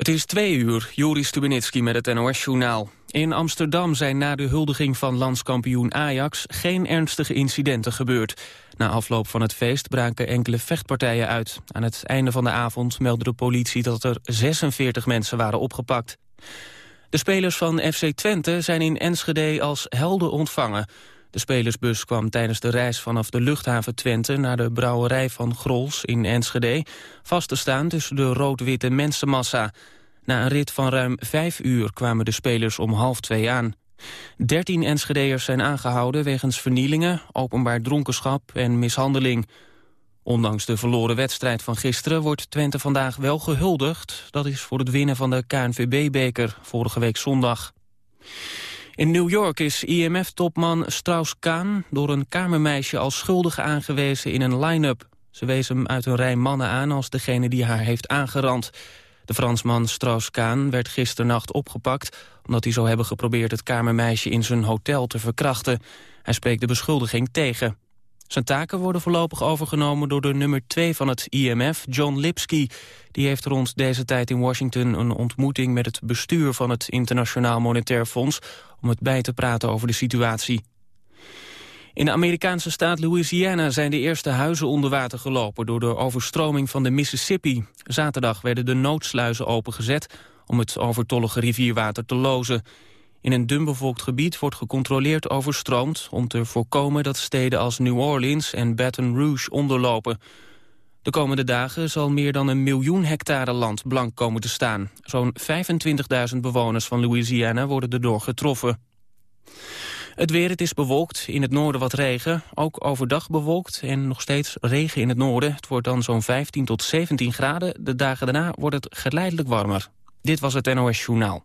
Het is twee uur, Joris Stubenitski met het NOS-journaal. In Amsterdam zijn na de huldiging van landskampioen Ajax... geen ernstige incidenten gebeurd. Na afloop van het feest braken enkele vechtpartijen uit. Aan het einde van de avond meldde de politie dat er 46 mensen waren opgepakt. De spelers van FC Twente zijn in Enschede als helden ontvangen. De spelersbus kwam tijdens de reis vanaf de luchthaven Twente... naar de brouwerij van Grols in Enschede... vast te staan tussen de rood-witte mensenmassa. Na een rit van ruim vijf uur kwamen de spelers om half twee aan. Dertien Enschede'ers zijn aangehouden wegens vernielingen... openbaar dronkenschap en mishandeling. Ondanks de verloren wedstrijd van gisteren wordt Twente vandaag wel gehuldigd. Dat is voor het winnen van de KNVB-beker vorige week zondag. In New York is IMF-topman Strauss-Kaan door een kamermeisje als schuldige aangewezen in een line-up. Ze wees hem uit een rij mannen aan als degene die haar heeft aangerand. De Fransman Strauss-Kaan werd gisternacht opgepakt... omdat hij zou hebben geprobeerd het kamermeisje in zijn hotel te verkrachten. Hij spreekt de beschuldiging tegen. Zijn taken worden voorlopig overgenomen door de nummer 2 van het IMF, John Lipsky. Die heeft rond deze tijd in Washington een ontmoeting met het bestuur van het Internationaal Monetair Fonds om het bij te praten over de situatie. In de Amerikaanse staat Louisiana zijn de eerste huizen onder water gelopen door de overstroming van de Mississippi. Zaterdag werden de noodsluizen opengezet om het overtollige rivierwater te lozen. In een dunbevolkt gebied wordt gecontroleerd overstroomd... om te voorkomen dat steden als New Orleans en Baton Rouge onderlopen. De komende dagen zal meer dan een miljoen hectare land blank komen te staan. Zo'n 25.000 bewoners van Louisiana worden erdoor getroffen. Het weer, het is bewolkt, in het noorden wat regen. Ook overdag bewolkt en nog steeds regen in het noorden. Het wordt dan zo'n 15 tot 17 graden. De dagen daarna wordt het geleidelijk warmer. Dit was het NOS Journaal.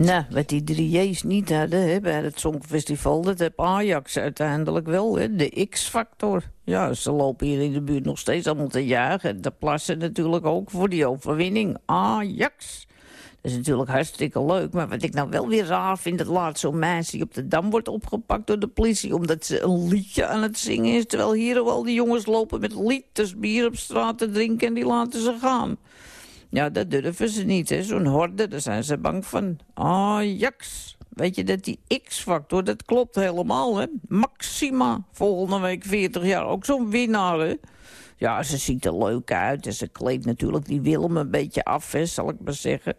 Nou, wat die drie J's niet hadden hè, bij het Songfestival... dat heb Ajax uiteindelijk wel, hè, de X-factor. Ja, ze lopen hier in de buurt nog steeds allemaal te jagen. De plassen natuurlijk ook voor die overwinning. Ajax. Dat is natuurlijk hartstikke leuk. Maar wat ik nou wel weer raar vind... dat laat zo'n meisje op de Dam wordt opgepakt door de politie... omdat ze een liedje aan het zingen is. Terwijl hier al die jongens lopen met liters bier op straat te drinken... en die laten ze gaan. Ja, dat durven ze niet, hè. Zo'n horde, daar zijn ze bang van. Ajax. Weet je, dat die X-factor, dat klopt helemaal, hè. Maxima, volgende week 40 jaar. Ook zo'n winnaar, hè. Ja, ze ziet er leuk uit en ze kleedt natuurlijk die Willem een beetje af, hè, zal ik maar zeggen.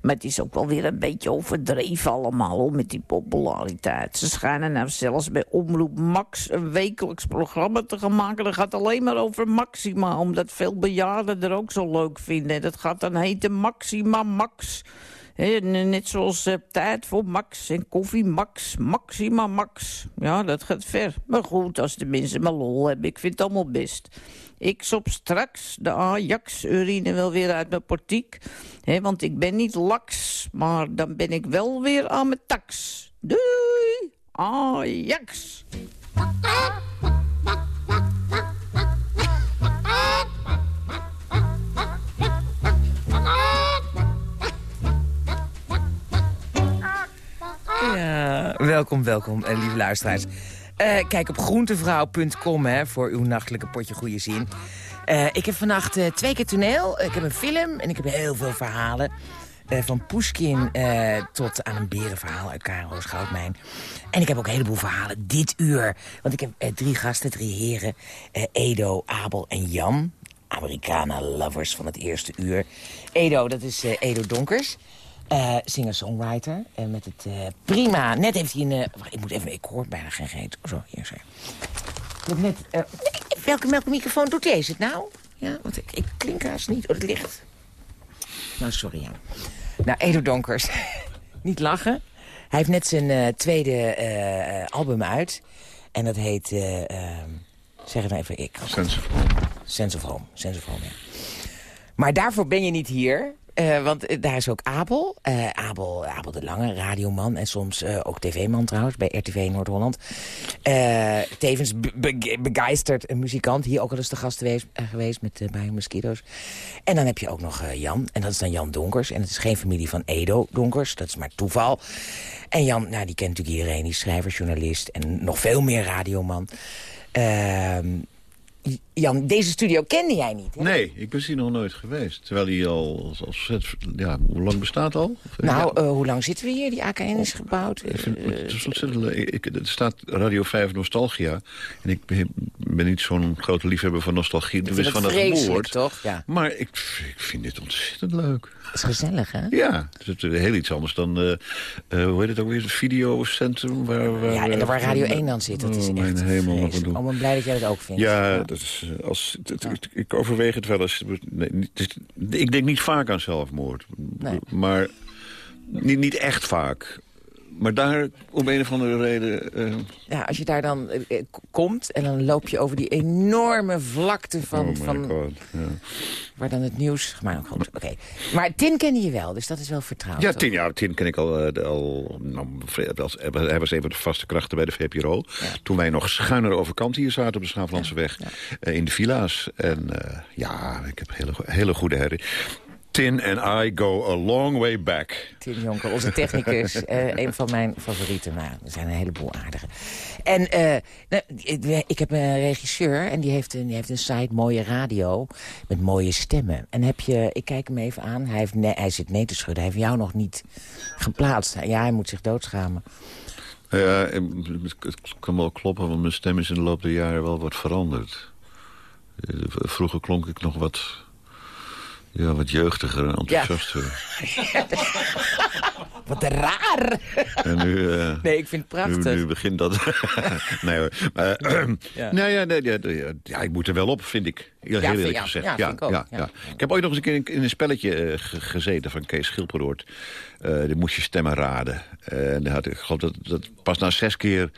Maar het is ook wel weer een beetje overdreven allemaal, hoor, met die populariteit. Ze schijnen nou zelfs bij Omroep Max een wekelijks programma te gaan maken. Dat gaat alleen maar over Maxima, omdat veel bejaarden er ook zo leuk vinden. Dat gaat dan heten Maxima Max. net zoals uh, tijd voor Max en koffie Max, Maxima Max. Ja, dat gaat ver. Maar goed, als de mensen maar lol hebben, ik vind het allemaal best. Ik sop straks de Ajax-urine wel weer uit mijn portiek. Hè, want ik ben niet laks, maar dan ben ik wel weer aan mijn tax. Doei, Ajax! Ja, welkom, welkom, eh, lieve luisteraars. Uh, kijk op groentevrouw.com voor uw nachtelijke potje goede zin. Uh, ik heb vannacht uh, twee keer toneel. Ik heb een film en ik heb heel veel verhalen. van Pushkin tot aan een berenverhaal uit Karo's Goudmijn. En ik heb ook een heleboel verhalen dit uur. Want ik heb drie gasten, drie heren. Edo, Abel en Jan. Americana lovers van het eerste uur. Edo, dat is Edo Donkers. Uh, Singer-songwriter. Uh, met het uh, prima. Net heeft hij een... wacht, ik moet even... Ik hoor bijna geen reet. Oh, zo, hier, zo. Ik net... welke, welke microfoon doet deze het nou? Ja, want ik, ik klink haast niet. Oh, het licht. Nou, sorry, ja. Nou, Edo Donkers. niet lachen. Hij heeft net zijn tweede album uit. En dat heet... zeg het nou even, ik. Sense of Home. Sense of Home. Sense of Home, ja. Maar daarvoor ben je niet hier. Uh, want uh, daar is ook Abel. Uh, Abel. Abel de Lange, radioman. En soms ook tv-man trouwens, bij RTV Noord-Holland. tevens be begeisterd muzikant. Hier ook al eens de gast geweest, geweest met bij Mosquito's. En dan heb je ook nog Jan. En dat is dan Jan Donkers. En het is geen familie van Edo Donkers. Dat is maar toeval. En Jan, nou, die kent natuurlijk iedereen. Die is schrijver, journalist en nog veel meer radioman. Ehm Jan, deze studio kende jij niet, hè? Nee, ik ben hier nog nooit geweest. Terwijl hij al... Als, ja, hoe lang bestaat al? Nou, ja. uh, hoe lang zitten we hier? Die AKN is gebouwd. Ik vind, het is ontzettend ik, Er staat Radio 5 Nostalgia. En ik ben, ben niet zo'n grote liefhebber van nostalgie. Dus van het woord. toch? Ja. Maar ik, ik vind dit ontzettend leuk. Het is gezellig, hè? Ja, het is heel iets anders dan, uh, uh, hoe heet het ook weer, het videocentrum? Waar, waar, ja, en waar Radio 1 dan zit, dat is oh, echt hemel, wat Oh, ben blij dat jij dat ook vindt. Ja. Dat is, als, ja. ik overweeg het wel eens. Nee, ik denk niet vaak aan zelfmoord. Nee. Maar niet, niet echt vaak maar daar, om een of andere reden... Uh... Ja, als je daar dan uh, komt en dan loop je over die enorme vlakte van... Oh van God, ja. Waar dan het nieuws... Maar, oké. Okay. maar Tin ken je wel, dus dat is wel vertrouwd. Ja, Tin, ja, Tin ken ik al... Uh, al nou, als, hij was een van de vaste krachten bij de VPRO. Ja. Toen wij nog schuiner over kant hier zaten op de Schaaflandse weg. in de villa's. En ja, ik heb hele, hele goede herrie. Tin and I go a long way back. Tin Jonker, onze technicus. uh, een van mijn favorieten. Maar er zijn een heleboel aardige. En uh, ik heb een regisseur en die heeft een, die heeft een site Mooie Radio. Met mooie stemmen. En heb je, ik kijk hem even aan. Hij, heeft ne hij zit nee te schudden. Hij heeft jou nog niet geplaatst. Ja, hij moet zich doodschamen. Ja, het kan wel kloppen, want mijn stem is in de loop der jaren wel wat veranderd. Eh, vroeger klonk ik nog wat ja, wat jeugdiger en enthousiaster. Ja. wat raar. En nu, uh, nee, ik vind het prachtig. Nu, nu begint dat... nee hoor. Maar, ja. Nou ja, nee, ja, ja, ik moet er wel op, vind ik. Heel, heel eerlijk gezegd. Ja, ja, ik, ja, ik heb ooit nog eens een keer in, een spelletje uh, gezeten van Kees Schilperoort. Uh, die moest je stemmen raden. En uh, had, ik geloof dat, dat pas na zes keer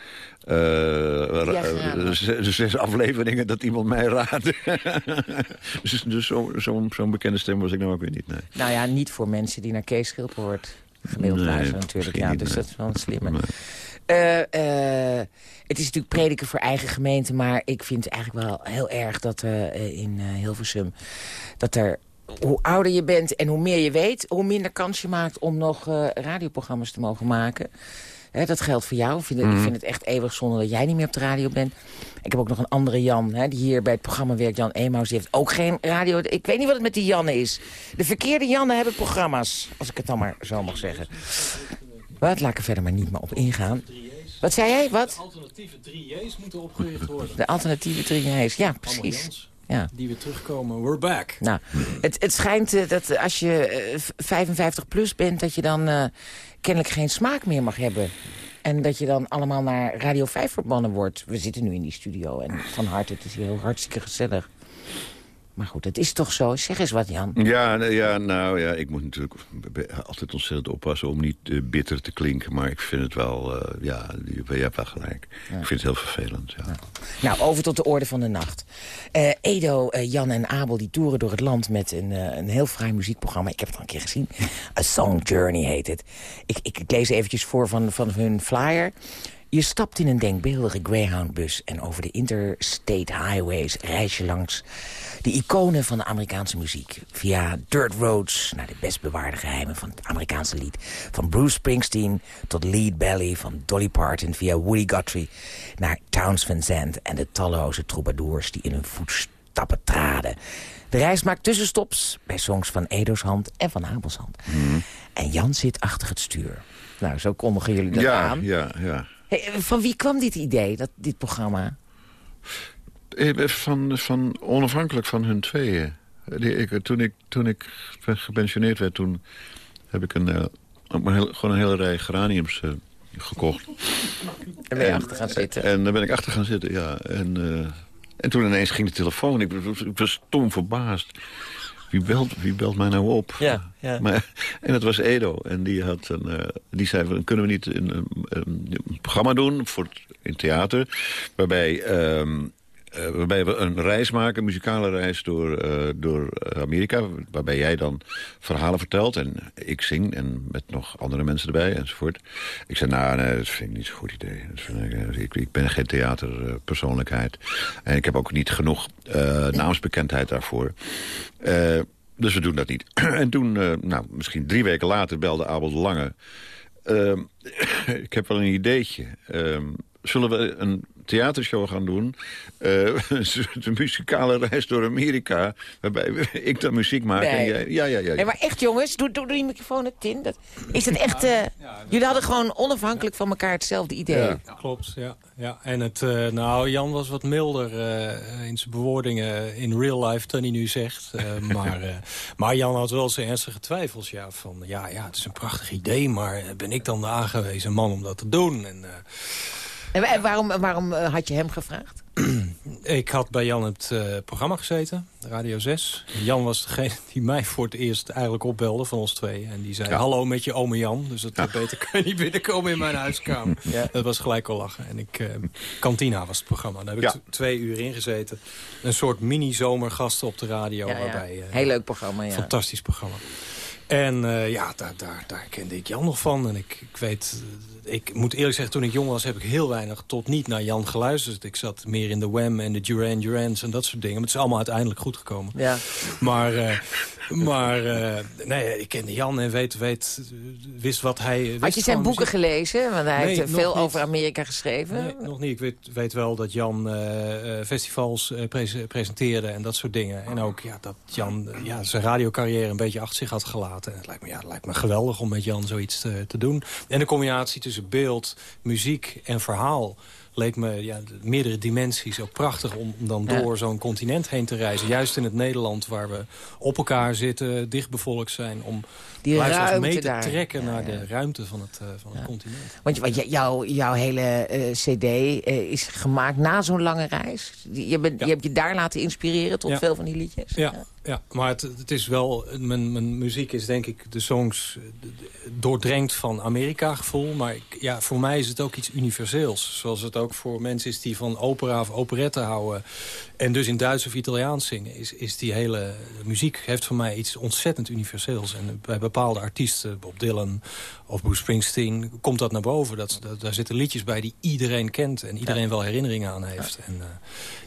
uh, zes afleveringen dat iemand mij raadde. dus dus zo'n zo, zo bekende stem was ik nou ook weer niet. Nee. Nou ja, niet voor mensen die naar Kees Schilperoort gemiddeld nee, luisteren natuurlijk. Ja, dus dat is wel een slimme. Nee. Uh, uh, het is natuurlijk prediken voor eigen gemeente... maar ik vind eigenlijk wel heel erg dat uh, in Hilversum... dat er hoe ouder je bent en hoe meer je weet... hoe minder kans je maakt om nog radioprogramma's te mogen maken dat geldt voor jou. Ik vind, het, ik mhm. vind, het echt eeuwig zonde dat jij niet meer op de radio bent. Ik heb ook nog een andere Jan, die hier bij het programma werkt. Jan Emaus, die heeft ook geen radio. Ik weet niet wat het met die Janne is. De verkeerde Janne hebben programma's. Als ik het dan maar zo mag zeggen. Wat? Laat ik er verder maar niet meer op ingaan. Wat zei jij? Wat? De alternatieve 3J's moeten opgericht worden. De alternatieve 3J's, ja, precies. Ja. Die weer terugkomen. We're back. Nou, het, het schijnt uh, dat als je uh, 55 plus bent... dat je dan uh, kennelijk geen smaak meer mag hebben. En dat je dan allemaal naar Radio 5 verbannen wordt. We zitten nu in die studio en van harte, het is hier heel hartstikke gezellig. Maar goed, het is toch zo. Zeg eens wat, Jan. Ja, ja nou ja, ik moet natuurlijk altijd ontzettend oppassen... om niet uh, bitter te klinken. Maar ik vind het wel, uh, ja, je, hebt wel gelijk. Ik vind het heel vervelend, ja. Nou, nou, over tot de orde van de nacht. Uh, Edo, Jan en Abel die toeren door het land met een, een heel fraai muziekprogramma. Ik heb het al een keer gezien. A Song Journey heet het. Ik, ik, ik lees eventjes voor van, van hun flyer. Je stapt in een denkbeeldige Greyhound-bus... en over de interstate highways reis je langs de iconen van de Amerikaanse muziek. Via Dirt Roads naar de best bewaarde geheimen van het Amerikaanse lied. Van Bruce Springsteen tot Lead Belly, van Dolly Parton via Woody Guthrie... naar Towns Van Zandt en de talloze troubadours die in hun voetstappen traden. De reis maakt tussenstops bij songs van Edo's Hand en van Abels Hand. Mhm. En Jan zit achter het stuur. Nou, zo kondigen jullie dat ja, aan. Ja, ja. Hey, van wie kwam dit idee, dat, dit programma? Eh, van, van onafhankelijk van hun tweeën. Ik, toen, ik, toen ik gepensioneerd werd, toen heb ik een, uh, gewoon een hele rij geraniums uh, gekocht. En ben je achter gaan zitten? En daar ben ik achter gaan zitten, ja. En, uh, en toen ineens ging de telefoon. Ik, ik was stom verbaasd wie belt, wie belt mij nou op? Ja, ja. Maar, en dat was Edo. En die, had een, uh, die zei, kunnen we niet een, een, een, programma doen voor in theater... waarbij um, uh, waarbij we een reis maken, een muzikale reis door, uh, door Amerika. Waarbij jij dan verhalen vertelt en ik zing en met nog andere mensen erbij enzovoort. Ik zei, nou, nee, dat vind ik niet zo'n goed idee. Dat vind ik, ik, ik, ben geen theaterpersoonlijkheid. en ik heb ook niet genoeg naamsbekendheid daarvoor. dus we doen dat niet. en toen, nou, misschien drie weken later belde Abel de Lange... Ehm, ik heb wel een ideetje. Ehm, zullen we een theatershow gaan doen. Uh, een muzikale reis door Amerika. Waarbij ik dan muziek maak. En jij, ja, ja, ja. Nee, maar echt jongens, doe, doe, die microfoon het in. Dat, is het echt... Uh, jullie hadden gewoon onafhankelijk van elkaar hetzelfde idee. Ja. Klopt, ja. ja. En het, uh, nou, Jan was wat milder in zijn bewoordingen in real life dan hij nu zegt. maar, maar Jan had wel zijn ernstige twijfels. Ja, van ja, ja, het is een prachtig idee, maar ben ik dan de aangewezen man om dat te doen? En, en waarom, waarom eh, had je hem gevraagd? ik had bij Jan het uh, programma gezeten, Radio 6. Jan was degene die mij voor het eerst eigenlijk opbelde van ons twee. En die zei, hallo met je ome Jan. Dus dat beter kan je niet binnenkomen in mijn huiskamer. Ja. Dat was gelijk al lachen. En ik, uh, Cantina was het programma. Daar heb ik twee uur in gezeten. Een soort mini-zomergasten op de radio. Waarbij, Heel leuk programma, ja. Fantastisch programma. En ja, daar, daar, daar kende ik Jan nog van. En ik, ik weet ik moet eerlijk zeggen, toen ik jong was... heb ik heel weinig tot niet naar Jan geluisterd. Ik zat meer in de Wham en de Duran Durans en dat soort dingen. Maar het is allemaal uiteindelijk goed gekomen. Ja. Maar, uh, maar uh, nee, ik kende Jan en weet, weet, wist wat hij... Wist Had je zijn boeken gelezen? Want hij heeft veel over Amerika geschreven. Nee, nog niet. Ik weet, weet wel dat Jan festivals presenteerde en dat soort dingen. En ook ja, dat Jan ja, zijn radiocarrière een beetje achter zich had gelaten. En het lijkt me, ja, het lijkt me geweldig om met Jan zoiets te, te doen. En de combinatie tussen beeld, muziek en verhaal leek me ja, meerdere dimensies ook prachtig om dan door zo'n continent heen te reizen. Juist in het Nederland waar we op elkaar zitten, dichtbevolkt zijn... om die ruimte mee te trekken naar de ruimte van het, uh, van het continent. Want, want jou, jouw hele uh, cd uh, is gemaakt na zo'n lange reis. Je, bent, je hebt je daar laten inspireren tot veel van die liedjes. Ja, ja. maar het, is wel... Mijn, mijn muziek is denk ik de songs doordrenkt van Amerika-gevoel. Maar ja, voor mij is het ook iets universeels. Zoals het ook voor mensen is die van opera of operette houden... en dus in Duits of Italiaans zingen... is, is die hele muziek heeft voor mij iets ontzettend universeels. En bij bepaalde artiesten, Bob Dylan of Bruce Springsteen... komt dat naar boven. Dat, daar zitten liedjes bij die iedereen kent... en iedereen wel herinneringen aan heeft. En uh,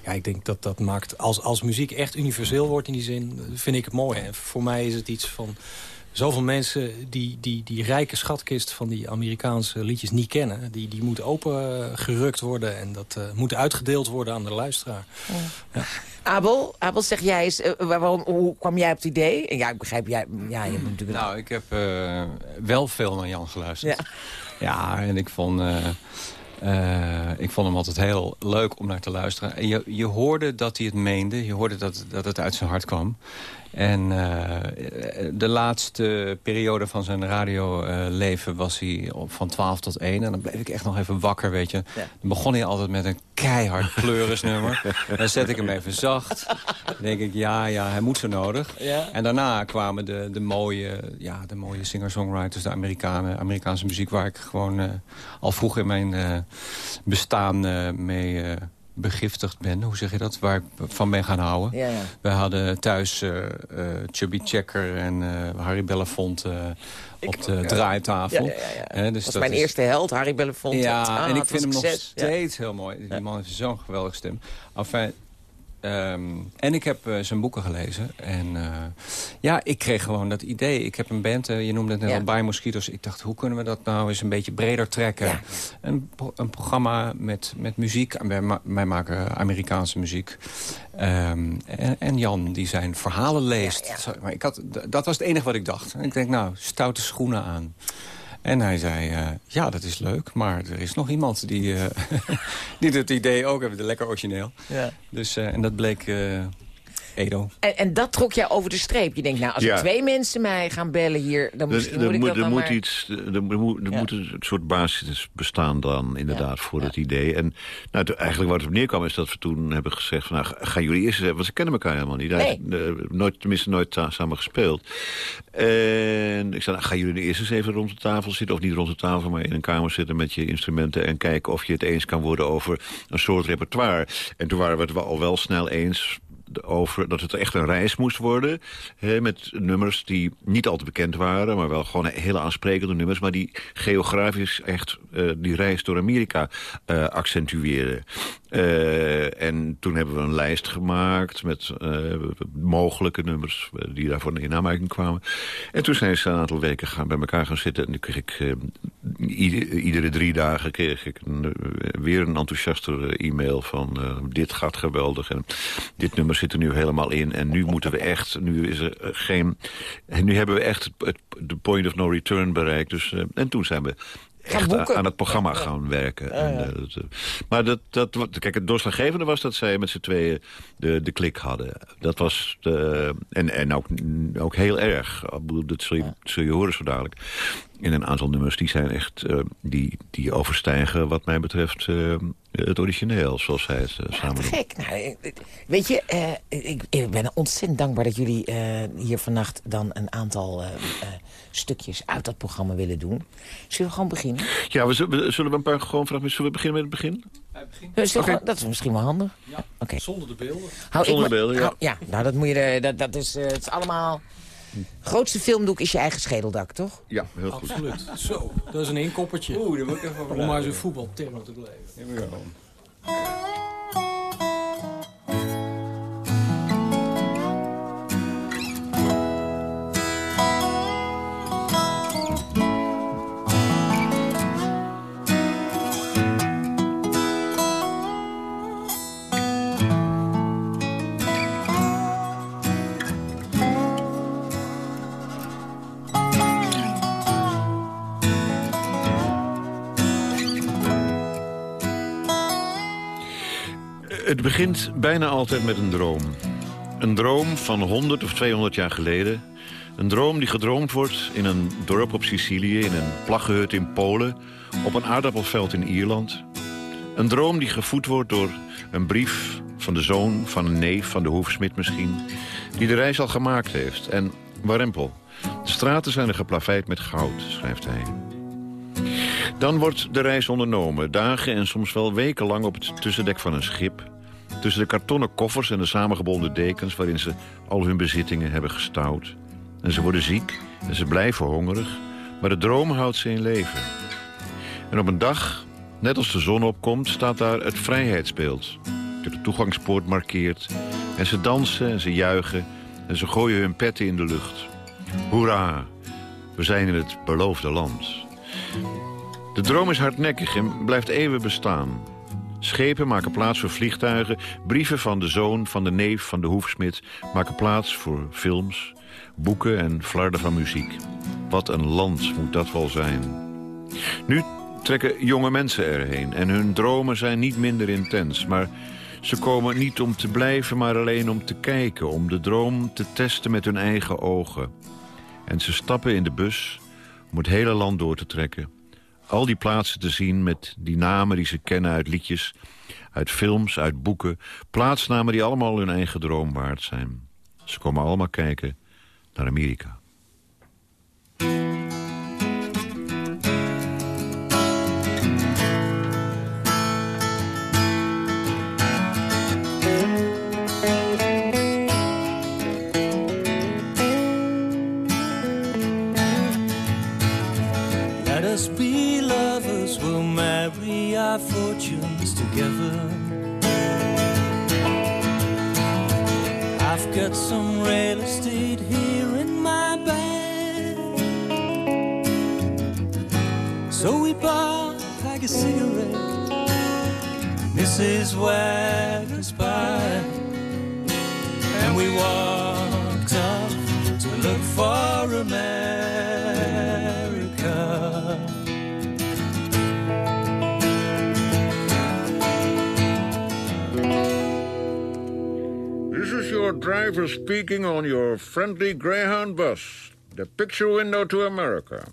ja, ik denk dat dat maakt... Als, als muziek echt universeel wordt in die zin, vind ik het mooi. En voor mij is het iets van zoveel mensen die, die die rijke schatkist van die Amerikaanse liedjes niet kennen. Die, die moet opengerukt worden en dat uh, moet uitgedeeld worden aan de luisteraar. Ja. Abel, Abel, zeg jij eens, uh, waarom, hoe kwam jij op het idee? En ja, ik begrijp, jij, ja, je hebt natuurlijk... Nou, ik heb uh, wel veel naar Jan geluisterd. Ja, ja en ik vond... Uh, ik vond hem altijd heel leuk om naar te luisteren. En je, je hoorde dat hij het meende. Je hoorde dat, dat het uit zijn hart kwam. En uh, de laatste periode van zijn radioleven was hij van 12 tot 1. En dan bleef ik echt nog even wakker, weet je. Dan begon hij altijd met een keihard pleurisnummer. dan zet ik hem even zacht. Dan denk ik, ja, ja, hij moet zo nodig. Ja. En daarna kwamen de, de mooie, ja, de mooie singer-songwriters, de Amerikanen, Amerikaanse muziek... waar ik gewoon uh, al vroeg in mijn uh, bestaan uh, mee begiftigd ben. Hoe zeg je dat? Waar ik van ben gaan houden. Ja, ja. We hadden thuis uh, uh, Chubby Checker en uh, Harry Belafonte op de draaitafel. Dus dat was mijn eerste held, Harry Belafonte. Ja, ah, en ik vind hem nog steeds heel mooi. Die man heeft zo'n geweldige stem. Enfin, Um, en ik heb uh, zijn boeken gelezen. En uh, ja, ik kreeg gewoon dat idee. Ik heb een band, uh, je noemde het net al, Mosquito's. Ik dacht, hoe kunnen we dat nou eens een beetje breder trekken? Ja. Een, een, programma met, met muziek. Wij, wij maken Amerikaanse muziek. Um, en, en, Jan, die zijn verhalen leest. Ja, maar ik had, dat was het enige wat ik dacht. En ik denk, nou, stoute schoenen aan. En hij zei, uh, ja, dat is leuk, maar er is nog iemand die, uh, die het idee ook heeft. Lekker origineel. Ja. Dus, uh, en dat bleek Edo. En, en, dat trok jij over de streep. Je denkt, nou, als er twee mensen mij gaan bellen hier... dan dus, moet ik dat er moet iets, Er, moet, er moet een soort basis bestaan dan, inderdaad, voor het idee. En nou, eigenlijk wat het op neerkwam is dat we toen hebben gezegd... Van, nou, gaan jullie eerst eens want ze kennen elkaar helemaal niet. Nee. nooit, tenminste nooit samen gespeeld. En ik zei, nou, gaan jullie eerst eens even rond de tafel zitten... of niet rond de tafel, maar in een kamer zitten met je instrumenten... en kijken of je het eens kan worden over een soort repertoire. En toen waren we het al wel snel eens over dat het echt een reis moest worden. Hè, met nummers die niet al te bekend waren... maar wel gewoon hele aansprekende nummers... maar die geografisch echt uh, die reis door Amerika uh, accentueren. Uh, en toen hebben we een lijst gemaakt met mogelijke nummers... die daarvoor in aanmerking kwamen. En toen zijn ze een aantal weken gaan, bij elkaar gaan zitten... en nu kreeg ik iedere drie dagen kreeg ik weer een enthousiaster e-mail van... dit gaat geweldig en dit nummer zit er nu helemaal in. En nu moeten we echt, nu is er geen... Nu hebben we echt het, de point of no return bereikt. Dus, en toen zijn we echt aan het programma gaan werken. En, uh, maar dat, dat, kijk, het doorslaggevende was dat zij met z'n tweeën de, de klik hadden. Dat was, de, en, en ook, ook heel erg. Dat zul je, zul je horen zo dadelijk. In een aantal nummers die zijn echt, uh, die, die overstijgen wat mij betreft uh, het origineel, zoals zij het uh, samen ja, gek. Nou, weet je, ik, ik, ben ontzettend dankbaar dat jullie hier vannacht dan een aantal stukjes uit dat programma willen doen. Zullen we gewoon beginnen? Ja, we zullen, zullen we een paar gewoon vragen. Zullen we beginnen met het begin? begin. Okay. Dat is misschien wel handig. Ja, okay. zonder de beelden. Hou zonder de beelden, ja. ja, nou dat moet je, dat, dat is, het is allemaal grootste filmdoek is je eigen schedeldak, toch? Ja, heel goed. Absoluut. Zo, dat is een inkoppertje. Oeh, daar moet ik even Om maar zo'n voetbalterm te blijven. We go. Het begint bijna altijd met een droom. Een droom van 100 of 200 jaar geleden. Een droom die gedroomd wordt in een dorp op Sicilië... in een plaggenhut in Polen, op een aardappelveld in Ierland. Een droom die gevoed wordt door een brief van de zoon van een neef... van de hoefsmid misschien, die de reis al gemaakt heeft. En warempel, de straten zijn er geplaveid met goud, schrijft hij. Dan wordt de reis ondernomen, dagen en soms wel wekenlang op het tussendek van een schip... Tussen de kartonnen koffers en de samengebonden dekens... waarin ze al hun bezittingen hebben gestouwd. En ze worden ziek en ze blijven hongerig... maar de droom houdt ze in leven. En op een dag, net als de zon opkomt... staat daar het vrijheidsbeeld. Dat de toegangspoort markeert. En ze dansen en ze juichen... en ze gooien hun petten in de lucht. Hoera, we zijn in het beloofde land. De droom is hardnekkig en blijft eeuwen bestaan... Schepen maken plaats voor vliegtuigen. Brieven van de zoon, van de neef, van de hoefsmid... maken plaats voor films, boeken en flarden van muziek. Wat een land moet dat wel zijn. Nu trekken jonge mensen erheen en hun dromen zijn niet minder intens... maar ze komen niet om te blijven, maar alleen om te kijken... om de droom te testen met hun eigen ogen. En ze stappen in de bus om het hele land door te trekken al die plaatsen te zien met die namen die ze kennen uit liedjes... uit films, uit boeken. Plaatsnamen die allemaal hun eigen droom waard zijn. Ze komen allemaal kijken naar Amerika. Our fortunes together. I've got some real estate here in my bag. So we bought a cigarette, Mrs. Wagner's pie, and we walked off to look for a man. Driver speaking on your friendly Greyhound bus, the picture window to America.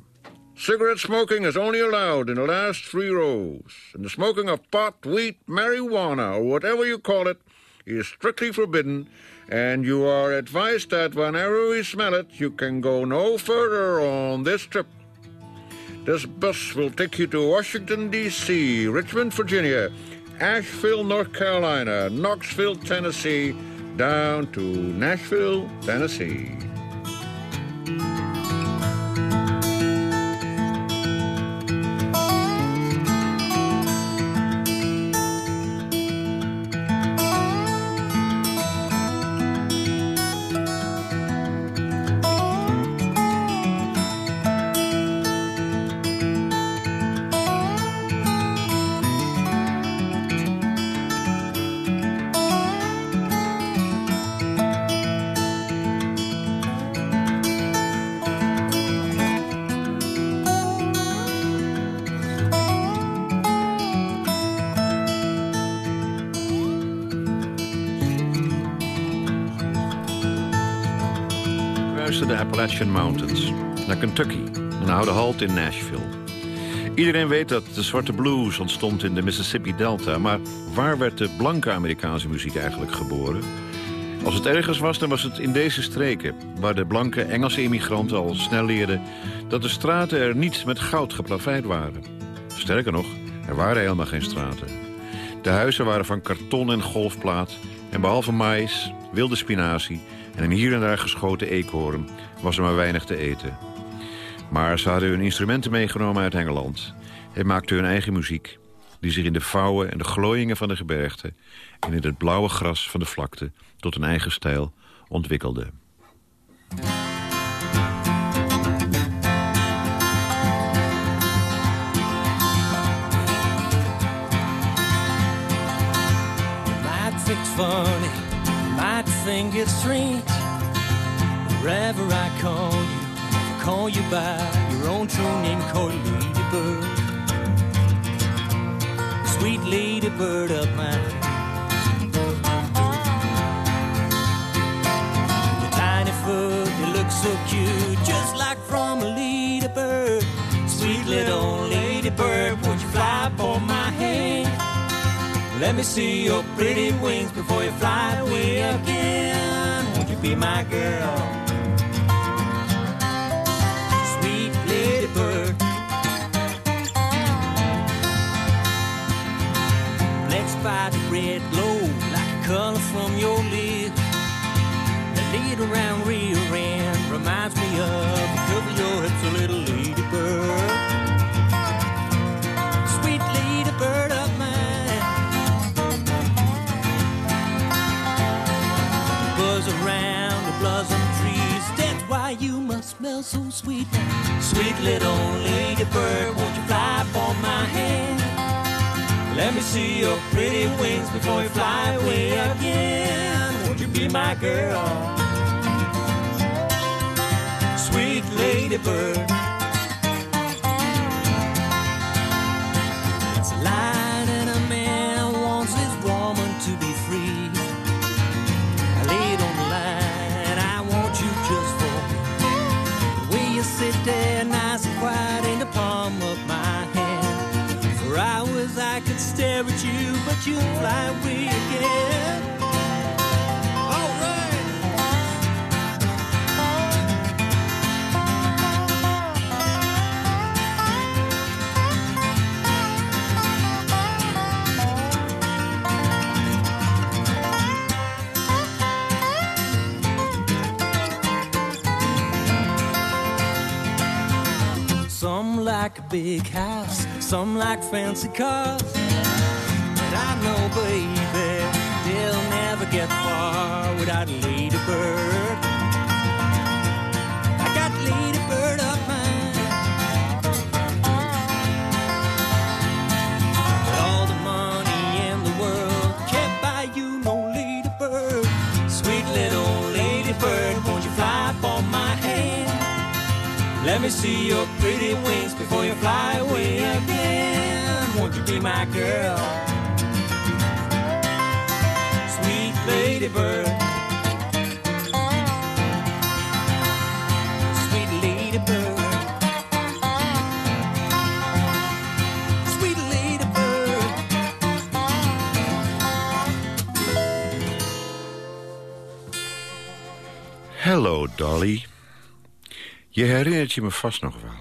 Cigarette smoking is only allowed in the last three rows, and the smoking of pot, wheat, marijuana, or whatever you call it, is strictly forbidden, and you are advised that whenever we smell it, you can go no further on this trip. This bus will take you to Washington, D.C., Richmond, Virginia, Asheville, North Carolina, Knoxville, Tennessee, down to Nashville, Tennessee. Appalachian Mountains, naar Kentucky en houden halt in Nashville. Iedereen weet dat de zwarte blues ontstond in de Mississippi Delta... maar waar werd de blanke Amerikaanse muziek eigenlijk geboren? Als het ergens was, dan was het in deze streken... waar de blanke Engelse immigranten al snel leerden... dat de straten er niet met goud geplaveid waren. Sterker nog, er waren helemaal geen straten. De huizen waren van karton en golfplaat... en behalve mais, wilde spinazie en een hier en daar geschoten eekhoorn was er maar weinig te eten. Maar ze hadden hun instrumenten meegenomen uit Engeland... en maakten hun eigen muziek... die zich in de vouwen en de glooiingen van de gebergte... en in het blauwe gras van de vlakte tot een eigen stijl ontwikkelde. funny, might think it's strange Wherever I call you, I call you by your own true name, call you Ladybird. Sweet Ladybird of mine. Your tiny foot, you look so cute, just like from a ladybird. Sweet little ladybird, won't you fly upon my? Let me see your pretty wings before you fly away again. Won't you be my girl? Sweet ladybird. Next by the red glow like a color from your lips. The lead around rear so sweet. Sweet little ladybird, won't you fly upon my hand? Let me see your pretty wings before you fly away again. Won't you be my girl? Sweet ladybird. Some like a big house some like fancy cars. Baby, they'll never get far without a ladybird. I got ladybird of mine. But all the money in the world can't buy you no ladybird. Sweet little ladybird, won't you fly upon my hand? Let me see your pretty wings before you fly away again. Won't you be my girl? ladybird. Sweet Dolly. Je herinnert je me vast nog wel.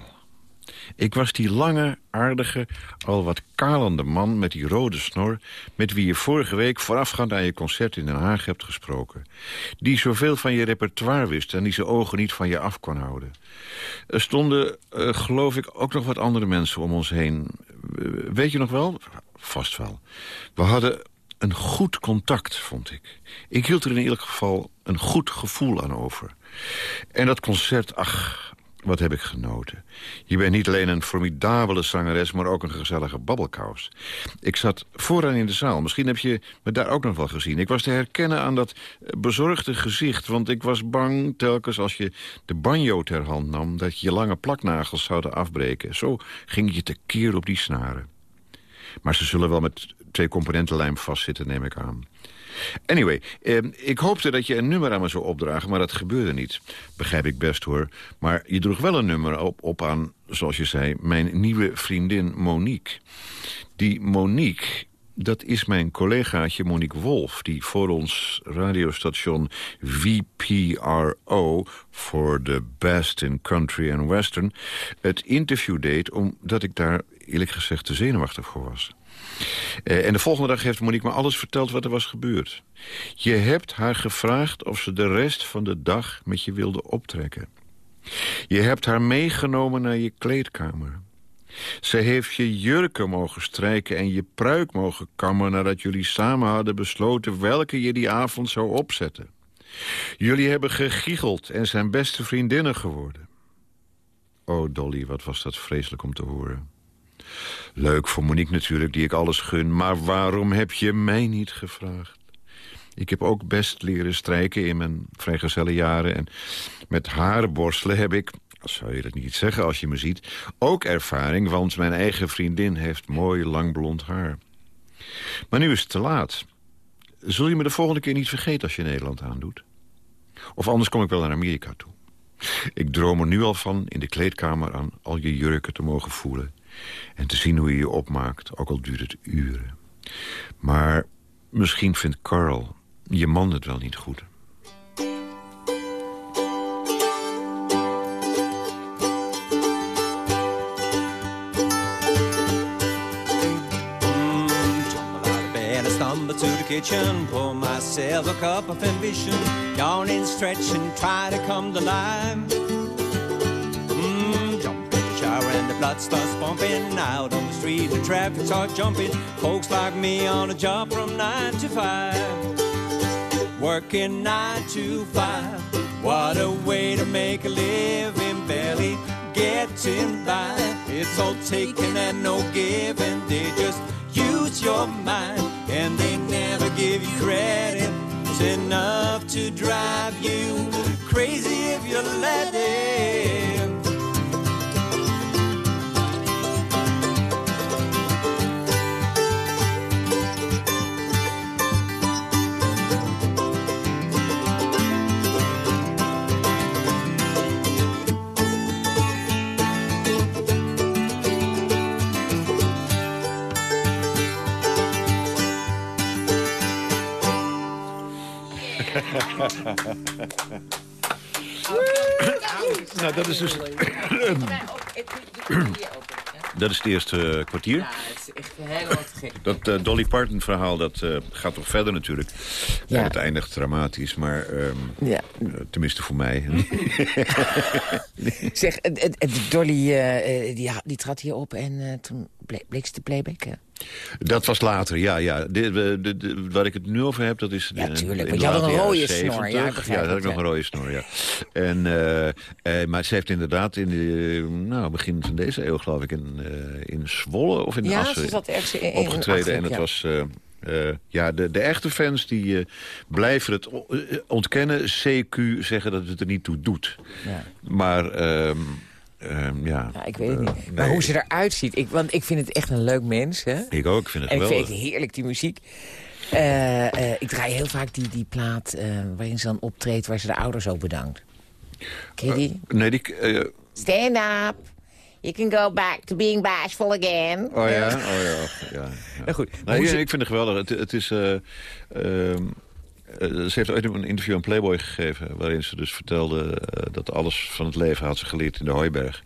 Ik was die lange, aardige, al wat kalende man met die rode snor... met wie je vorige week voorafgaand aan je concert in Den Haag hebt gesproken. Die zoveel van je repertoire wist en die zijn ogen niet van je af kon houden. Er stonden, uh, geloof ik, ook nog wat andere mensen om ons heen. weet je nog wel? Vast wel. We hadden een goed contact, vond ik. Ik hield er in ieder geval een goed gevoel aan over. En dat concert, ach, wat heb ik genoten. Je bent niet alleen een formidabele zangeres... maar ook een gezellige babbelkous. Ik zat vooraan in de zaal. Misschien heb je me daar ook nog wel gezien. Ik was te herkennen aan dat bezorgde gezicht... want ik was bang telkens als je de banjo ter hand nam... dat je lange plaknagels zouden afbreken. Zo ging je tekeer op die snaren. Maar ze zullen wel met twee componenten lijm vastzitten, neem ik aan. Anyway, eh, ik hoopte dat je een nummer aan me zou opdragen, maar dat gebeurde niet. Begrijp ik best hoor. Maar je droeg wel een nummer op, aan, zoals je zei, mijn nieuwe vriendin Monique. Die Monique, dat is mijn collegaatje Monique Wolf... die voor ons radiostation VPRO... voor the best in country and western... het interview deed omdat ik daar eerlijk gezegd te zenuwachtig voor was. Uh, en de volgende dag heeft Monique me alles verteld wat er was gebeurd. Je hebt haar gevraagd of ze de rest van de dag met je wilde optrekken. Je hebt haar meegenomen naar je kleedkamer. Ze heeft je jurken mogen strijken en je pruik mogen kammen... nadat jullie samen hadden besloten welke je die avond zou opzetten. Jullie hebben gegiegeld en zijn beste vriendinnen geworden. Oh, Dolly, wat was dat vreselijk om te horen. Leuk voor Monique natuurlijk, die ik alles gun. Maar waarom heb je mij niet gevraagd? Ik heb ook best leren strijken in mijn vrijgezelle jaren. En met harenborstelen heb ik, zou je dat niet zeggen als je me ziet... ook ervaring, want mijn eigen vriendin heeft mooi lang blond haar. Maar nu is het te laat. Zul je me de volgende keer niet vergeten als je Nederland aandoet? Of anders kom ik wel naar Amerika toe. Ik droom er nu al van in de kleedkamer aan al je jurken te mogen voelen. En te zien hoe je je opmaakt, ook al duurt het uren. Maar misschien vindt Carl, je man, het wel niet goed. to the kitchen, pour myself a cup of ambition, yawn and stretch and try to come to life. Blood starts pumping out on the street. The traffic starts jumping. Folks like me on a job from nine to five. Working nine to five. What a way to make a living, barely getting by. It's all taken and no giving. They just use your mind and they never give you credit. It's enough to drive you crazy if you let it. nou, dat is dus... Dat is het eerste kwartier. Ja, het is echt helemaal te gek. Dat uh, Dolly Parton verhaal, dat uh, gaat toch verder natuurlijk. Ja. En het eindigt dramatisch, maar um, ja. uh, tenminste voor mij. zeg, Dolly die, die trad hier op en toen ze te playbacken. Dat was later, ja. ja. De, de, de, waar ik het nu over heb, dat is... Ja, tuurlijk, want je had een rode snor. Ja, ja dat had ik nog een rode snor, ja. En, uh, uh, maar ze heeft inderdaad in de, nou, begin van deze eeuw, geloof ik, in, uh, in Zwolle of in ja, Assen ze zat ergens in, opgetreden. en het ja. was... Uh, ja, de, de echte fans die uh, blijven het ontkennen. CQ zeggen dat het er niet toe doet. Ja. Maar... Uh, Um, ja, ja, ik weet het niet. Uh, maar nee. hoe ze eruit ziet. Ik, want ik vind het echt een leuk mens. Hè? Ik ook, ik vind het en wel. ik vind het heerlijk, die muziek. Uh, uh, ik draai heel vaak die, die plaat waarin ze dan optreedt... waar ze de ouders ook bedankt. Ken je die? nee, die... Stand up. You can go back to being bashful again. Oh ja, oh ja. ja, ja. Nou goed. Nee, ik vind het geweldig. Het, het is... Um, ze heeft ooit een interview aan Playboy gegeven... waarin ze dus vertelde dat alles van het leven had ze geleerd in de Hooiberg.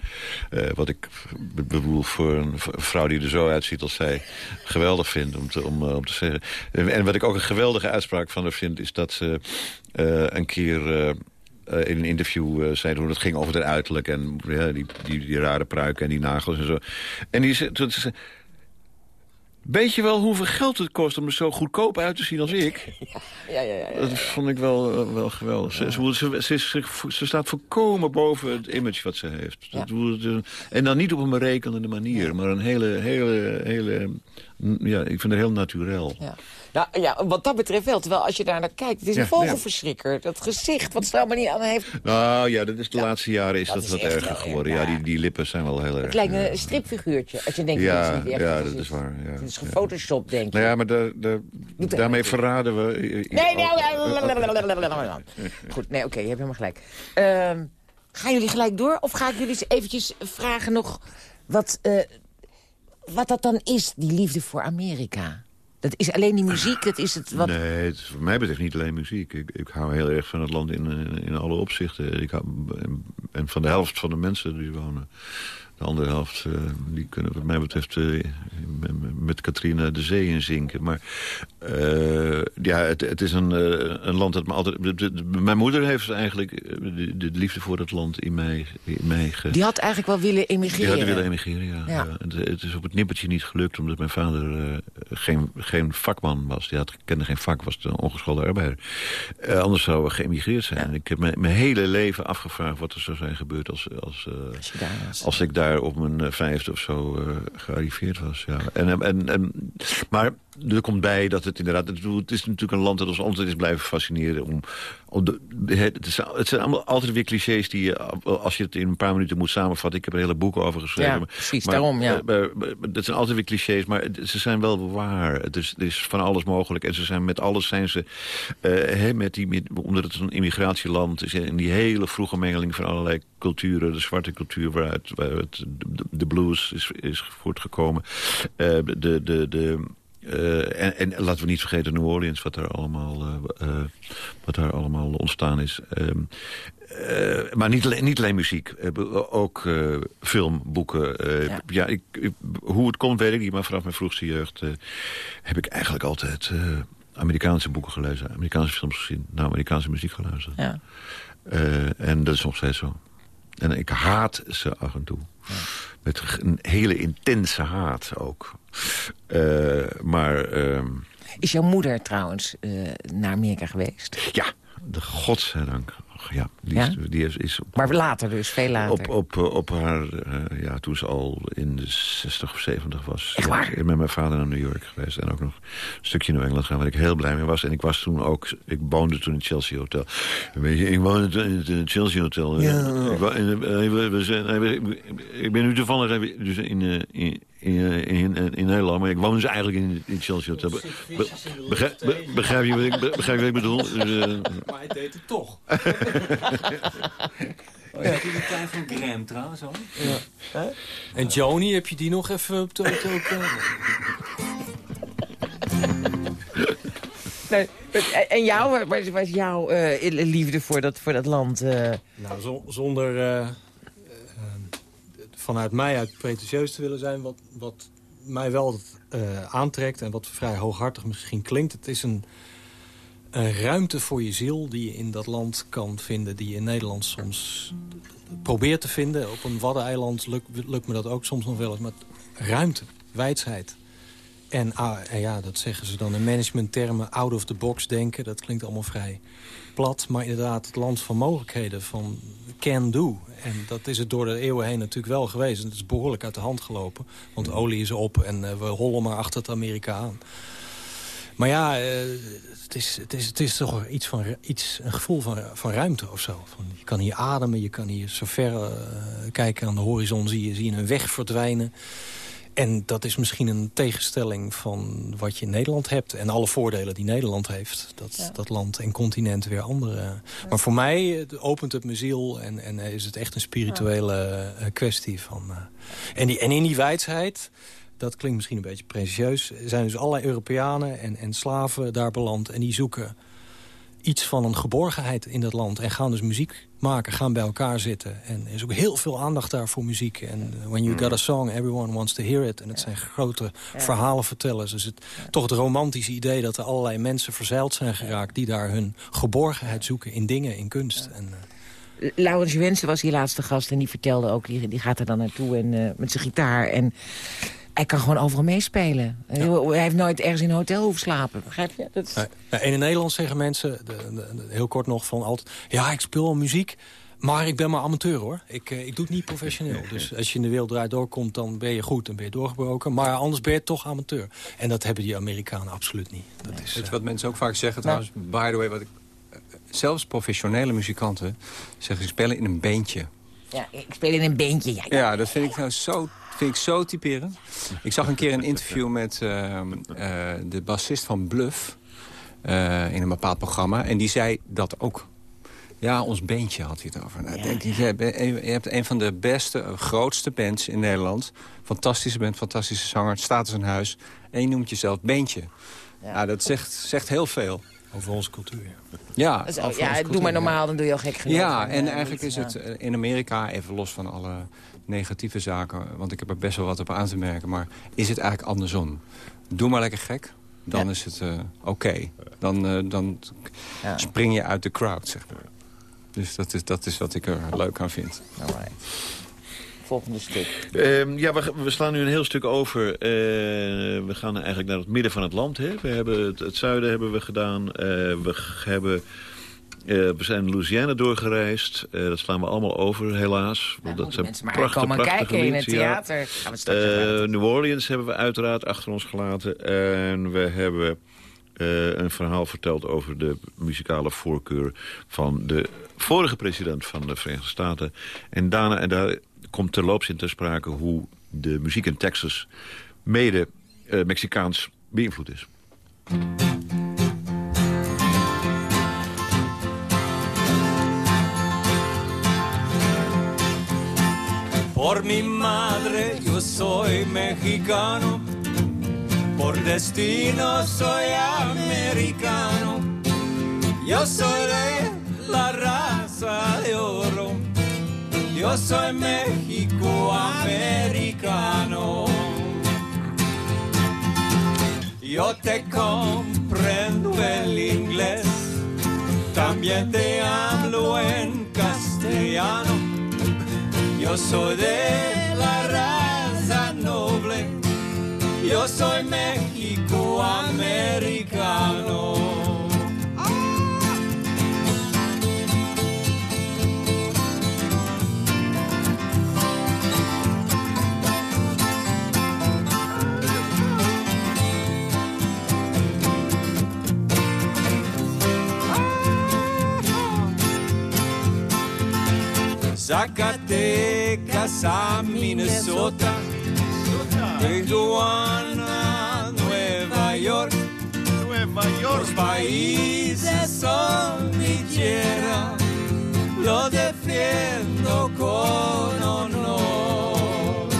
wat ik bedoel voor een vrouw die er zo uitziet als zij geweldig vind om te, om, te zeggen. En wat ik ook een geweldige uitspraak van haar vind... is dat ze een keer in een interview zei toen het ging over het uiterlijk... en die, die, rare pruiken en die nagels en zo. En die zei... Weet je wel hoeveel geld het kost om er zo goedkoop uit te zien als ik? Ja, ja, ja. ja, Dat vond ik wel, uh, wel geweldig. Ze, ze, ze, ze, staat volkomen boven het image wat ze heeft. Dat, en dan niet op een berekenende manier, maar een hele, hele, hele... Ja, ik vind het heel natuurlijk. Ja. Nou ja, wat dat betreft wel. Terwijl als je daar naar kijkt, het is een vogelverschrikker. Dat gezicht wat ze niet aan heeft. Nou ja, dat is de laatste jaren is dat, wat erger geworden. Ja, die, die lippen zijn wel heel erg... Het lijkt een stripfiguurtje. Als je denkt, ja, dat is niet ja, dat is waar. Ja, het is gefotoshopt, denk ik. Nou ja, maar de, daarmee verraden we... Nee, nee, Goed, nee, oké, je hebt helemaal gelijk. Uh, gaan jullie gelijk door? Of ga ik jullie eventjes vragen nog wat, uh, wat dat dan is, die liefde voor Amerika? Dat is alleen die muziek, dat is het wat... Nee, het is voor mij betreft niet alleen muziek. Ik, ik hou heel erg van het land in, in, alle opzichten. Ik hou, en van de helft van de mensen die wonen de andere helft, uh, die kunnen wat mij betreft uh, met Katrina de zee in zinken. Maar uh, ja, het, het, is een, een land dat me altijd... mijn moeder heeft eigenlijk de, de, liefde voor het land in mij, in mij ge... Die had eigenlijk wel willen emigreren. Die had willen emigreren, ja. ja. Het, het, is op het nippertje niet gelukt, omdat mijn vader geen, geen vakman was. Die had, kende geen vak, was een ongeschoolde arbeider. anders zou we geëmigreerd zijn. Ik heb mijn, hele leven afgevraagd wat er zou zijn gebeurd als, als, als, als ik daar op mijn eh, vijfde of zo uh, gearriveerd was. Ja. En, en, en, maar er komt bij dat het inderdaad... Het is natuurlijk een land dat ons altijd is blijven fascineren. Om, om de, het, is, het, zijn allemaal altijd weer clichés die je... Als je het in een paar minuten moet samenvatten... Ik heb er hele boeken over geschreven. Ja, precies, daarom, ja. Het eh, zijn altijd weer clichés, maar ze zijn wel waar. Het is, er is van alles mogelijk. En ze zijn met alles zijn ze... Uh, met die, met, omdat het een immigratieland is... in die hele vroege mengeling van allerlei culturen... de zwarte cultuur waaruit, waaruit de, blues is, is voortgekomen... Uh, de, de, de uh, en, en, laten we niet vergeten New Orleans, wat daar allemaal, uh, uh, wat daar allemaal ontstaan is. Um, maar niet, niet alleen muziek, ook film, boeken. Ja. ja ik, hoe het komt weet ik niet, maar vanaf mijn vroegste jeugd heb ik eigenlijk altijd Amerikaanse boeken gelezen. Amerikaanse films gezien, naar Amerikaanse muziek geluisterd. Ja. en dat is nog steeds zo. En ik haat ze af en toe. Ja. Met een hele intense haat ook. Uh, maar... Ehm, is jouw moeder trouwens uh, naar Amerika geweest? Ja, de godzijdank ja, die, Is, die is, is maar later dus, veel later? Op, op, op haar, uh, ja, toen ze al in de 60 of 70 was. Echt waar? Ik met mijn vader naar New York geweest. En ook nog een stukje naar Engeland gaan, waar ik heel blij mee was. En ik was toen ook, ik woonde toen in het Chelsea Hotel. Weet je, ik woonde in het Chelsea Hotel. Ja. Ik, we zijn, ik ben nu toevallig dus in, in, in, in, in, Nederland. Maar ik woon ze eigenlijk in, in Chelsea. Be, begrijp, begrijp, je wat ik, begrijp je wat ik bedoel? Dus, maar hij deed het toch. Oh, ja. Heb je die tijd van Graham trouwens al? Ja. En Joni, heb je die nog even op de auto? nee, en jou, wat was jouw uh, liefde voor dat, voor dat land? Uh... Nou, zo, zonder uh, vanuit mij uit pretentieus te willen zijn... wat, wat mij wel aantrekt en wat vrij hooghartig misschien klinkt... het is een een ruimte voor je ziel die je in dat land kan vinden... die je in Nederland soms probeert te vinden. Op een waddeneiland lukt, lukt me dat ook soms nog wel eens. Maar ruimte, wijsheid. En, ja, dat zeggen ze dan in managementtermen, out of the box denken. Dat klinkt allemaal vrij plat. Maar inderdaad, het land van mogelijkheden, van can do. En dat is het door de eeuwen heen natuurlijk wel geweest. En het is behoorlijk uit de hand gelopen. Want olie is op en uh, we hollen maar achter het Amerika aan. Maar ja, uh, het is, het is, het is toch iets van, iets, een gevoel van, van ruimte of zo. Van, je kan hier ademen, je kan hier zo ver uh, kijken aan de horizon, zie je, zie je een weg verdwijnen. En dat is misschien een tegenstelling van wat je in Nederland hebt. En alle voordelen die Nederland heeft. Dat, dat land en continent weer andere. Maar voor mij opent het mijn ziel en, en is het echt een spirituele uh, kwestie. Van, uh, en, die, en in die wijsheid dat klinkt misschien een beetje pretentieus... Zijn dus allerlei Europeanen en, en slaven daar beland... en die zoeken iets van een geborgenheid in dat land. En gaan dus muziek maken, gaan bij elkaar zitten. En er is ook heel veel aandacht daar voor muziek. En uh, when you got a song, everyone wants to hear it. En het zijn grote verhalenvertellers. Dus het, toch het romantische idee dat er allerlei mensen verzeild zijn geraakt... die daar hun geborgenheid zoeken in dingen, in kunst. En, uh... Laurens Juwensen was hier laatste gast en die vertelde ook... die, die gaat er dan naartoe en, uh, met zijn gitaar. En hij kan gewoon overal meespelen. Hij heeft nooit ergens in een hotel hoeven slapen. Begrijp je? Dat is... ja, in Nederland zeggen mensen, de, de, heel kort nog, van altijd... ja, ik speel muziek, maar ik ben maar amateur, hoor. Ik, uh, ik doe het niet professioneel. Dus als je in de wereld draait doorkomt, dan ben je goed. Dan ben je doorgebroken. Maar anders ben je toch amateur. En dat hebben die Amerikanen absoluut niet. Dat is, Weet je wat mensen ook vaak zeggen trouwens? By the way, wat ik, zelfs professionele muzikanten zeggen... ze spelen in een beentje. Ja, ik speel in een beentje. Ja, ja. ja dat vind ik nou zo vind ik zo typerend. Ik zag een keer een interview met uh, uh, de bassist van Bluff... Uh, in een bepaald programma. En die zei dat ook. Ja, ons beentje had hij het over. Nou, ja, denk ik, je, je hebt een van de beste, grootste bands in Nederland. Fantastische band, fantastische zanger, status in huis. En je noemt jezelf Beentje. Ja, nou, dat zegt, zegt heel veel. Over onze cultuur, ja. Ja doe maar normaal, dan doe je al gek genoeg. Ja, en eigenlijk is het in Amerika, even los van alle negatieve zaken. Want ik heb er best wel wat op aan te merken. Maar is het eigenlijk andersom? Doe maar lekker gek. Dan is het uh, oké. Okay. Dan, uh, dan ja. spring je uit de crowd, zeg maar. Dus dat is, dat is wat ik er leuk aan vind. Alright. Volgende stuk. Uh, ja, we, we, slaan nu een heel stuk over. Uh, we gaan eigenlijk naar het midden van het land. Hè. We hebben het, het zuiden hebben we gedaan. we hebben uh, we zijn Louisiana doorgereisd. Uh, dat slaan we allemaal over, helaas. Ja, dat zijn prachtige, prachtige kijken in het theater. Uh, New Orleans hebben we uiteraard achter ons gelaten. En we hebben een verhaal verteld over de muzikale voorkeur... van de vorige president van de Verenigde Staten. En daarna, en daar komt terloops in ter sprake... hoe de muziek in Texas mede Mexicaans beïnvloed is. Por mi madre yo soy mexicano, por destino soy americano. Yo soy de la raza de oro, yo soy México-americano. Yo te comprendo el inglés, también te hablo en castellano yo soy de la raza noble, yo soy México americano. Zacatecas a Minnesota, Tijuana, Nueva York, Nueva York. Los países son mi tierra, lo defiendo con honor.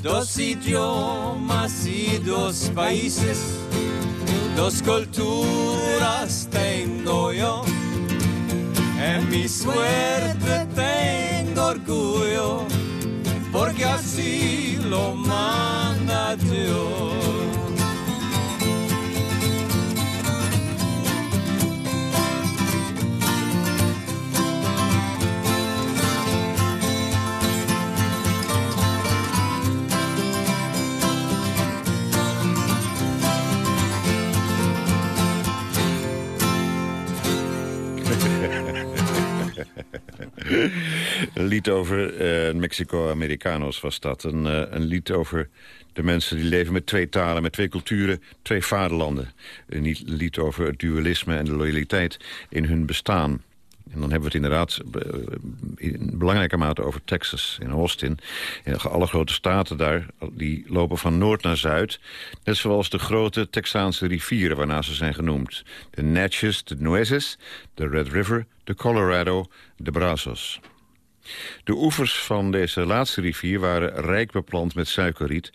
Dos idiomas y dos países, dos culturas tengo yo en mi suerte tengo orgullo, porque así lo manda Dios. Een lied over uh, Mexico-Americanos was dat. Een, uh, een lied over de mensen die leven met twee talen, met twee culturen, twee vaderlanden. Een lied over het dualisme en de loyaliteit in hun bestaan. En dan hebben we het inderdaad eh, in belangrijke mate over Texas, in Austin. En alle grote staten daar, die lopen van noord naar zuid. Net zoals de grote Texaanse rivieren waarna ze zijn genoemd. De Natchez, de Nueces, de Red River, de Colorado, de Brazos. De oevers van deze laatste rivier waren rijk beplant met suikerriet...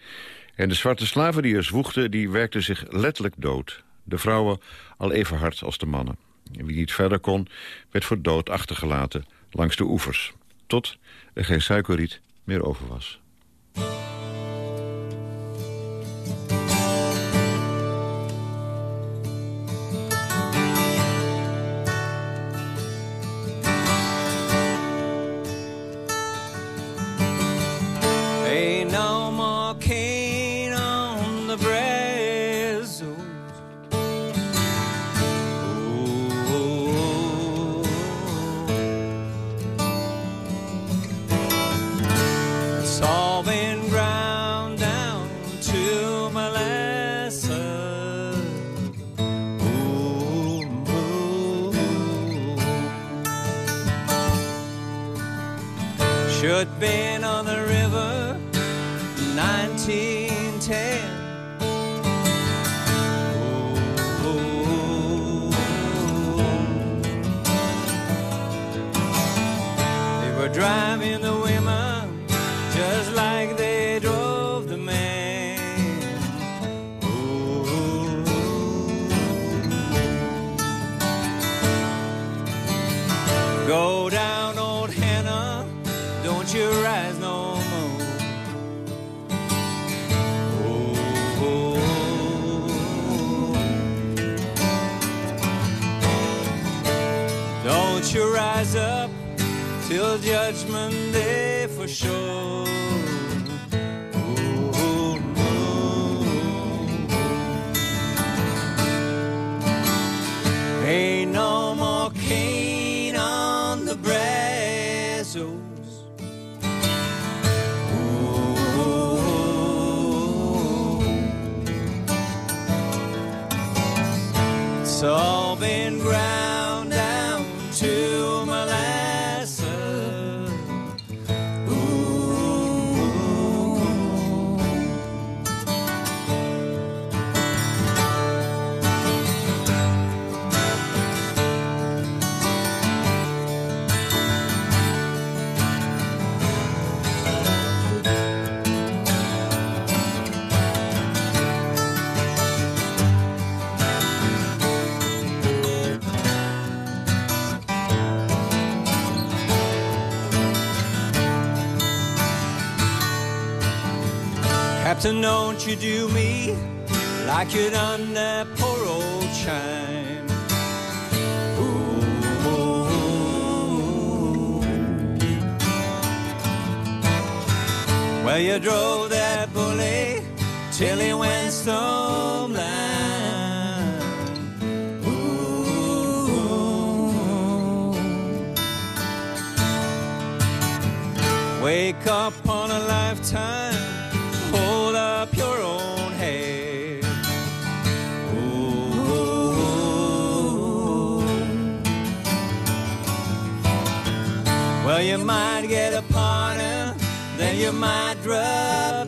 en de zwarte slaven die er zwoegden, die werkten zich letterlijk dood. De vrouwen al even hard als de mannen. Wie niet verder kon, werd voor dood achtergelaten langs de oevers. Tot er geen suikerriet meer over was. Till judgment day for sure. Don't you do me like you done that poor old chime. Ooh. Well, you drove that bully till he went stone blind. Ooh. Wake up hear my drug.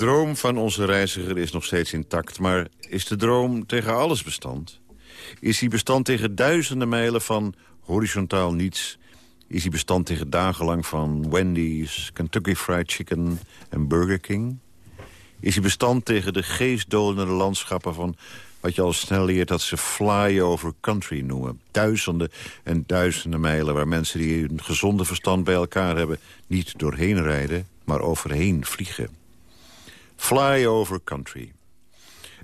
Droom van onze reiziger is nog steeds intact. Maar is de droom tegen alles bestand? Is hij bestand tegen duizenden mijlen van horizontaal niets? Is hij bestand tegen dagenlang van Wendy's, Kentucky Fried Chicken en Burger King? Is hij bestand tegen de geestdolende landschappen van wat je al snel leert dat ze fly-over country noemen. Duizenden en duizenden mijlen waar mensen die een gezonde verstand bij elkaar hebben... niet doorheen rijden, maar overheen vliegen. Fly-over country.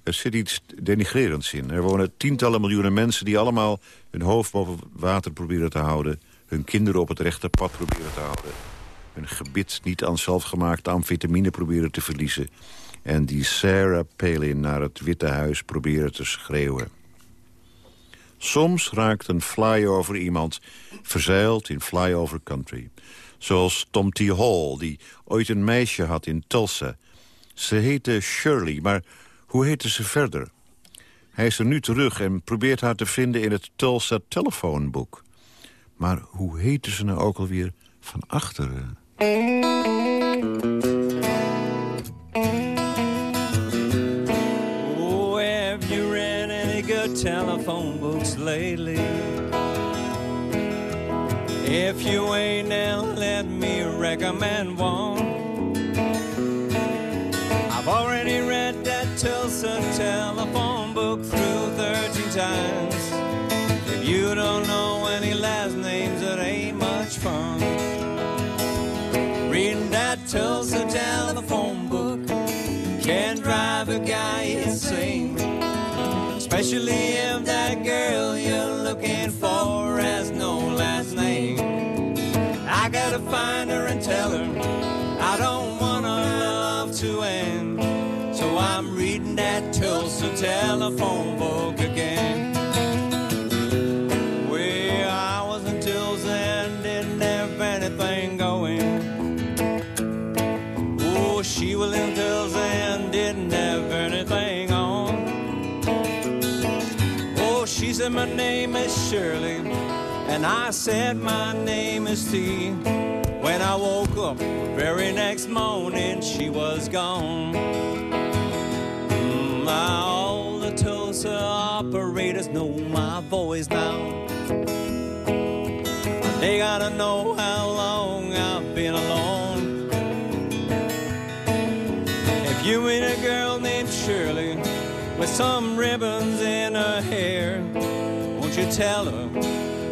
Er zit iets denigrerends in. Er wonen tientallen miljoenen mensen die allemaal hun hoofd boven water proberen te houden... hun kinderen op het rechte pad proberen te houden... hun gebit niet aan zelfgemaakte amfetamine proberen te verliezen... en die Sarah Palin naar het Witte Huis proberen te schreeuwen. Soms raakt een flyover iemand verzeild in flyover country. Zoals Tom T. Hall, die ooit een meisje had in Tulsa. Ze heette Shirley, maar hoe heette ze verder? Hij is er nu terug en probeert haar te vinden in het Tulsa telefoonboek. Maar hoe heette ze nou ook alweer van achteren? Oh, have you read any good telephone books lately? If you ain't now, let me recommend one. Through 13 times. If you don't know any last names, it ain't much fun. Reading that Tulsa telephone book can drive a guy insane. Especially if that girl you're looking for has no last name. I gotta find her and tell her I don't our love to end. That Tulsa telephone book again. Well, I was in Tulsa and didn't have anything going. Oh, she was in Tulsa and didn't have anything on. Oh, she said my name is Shirley, and I said my name is T. When I woke up very next morning, she was gone. Mm, all the Tulsa operators know my voice now. They gotta know how long I've been alone. If you meet a girl named Shirley with some ribbons in her hair, won't you tell her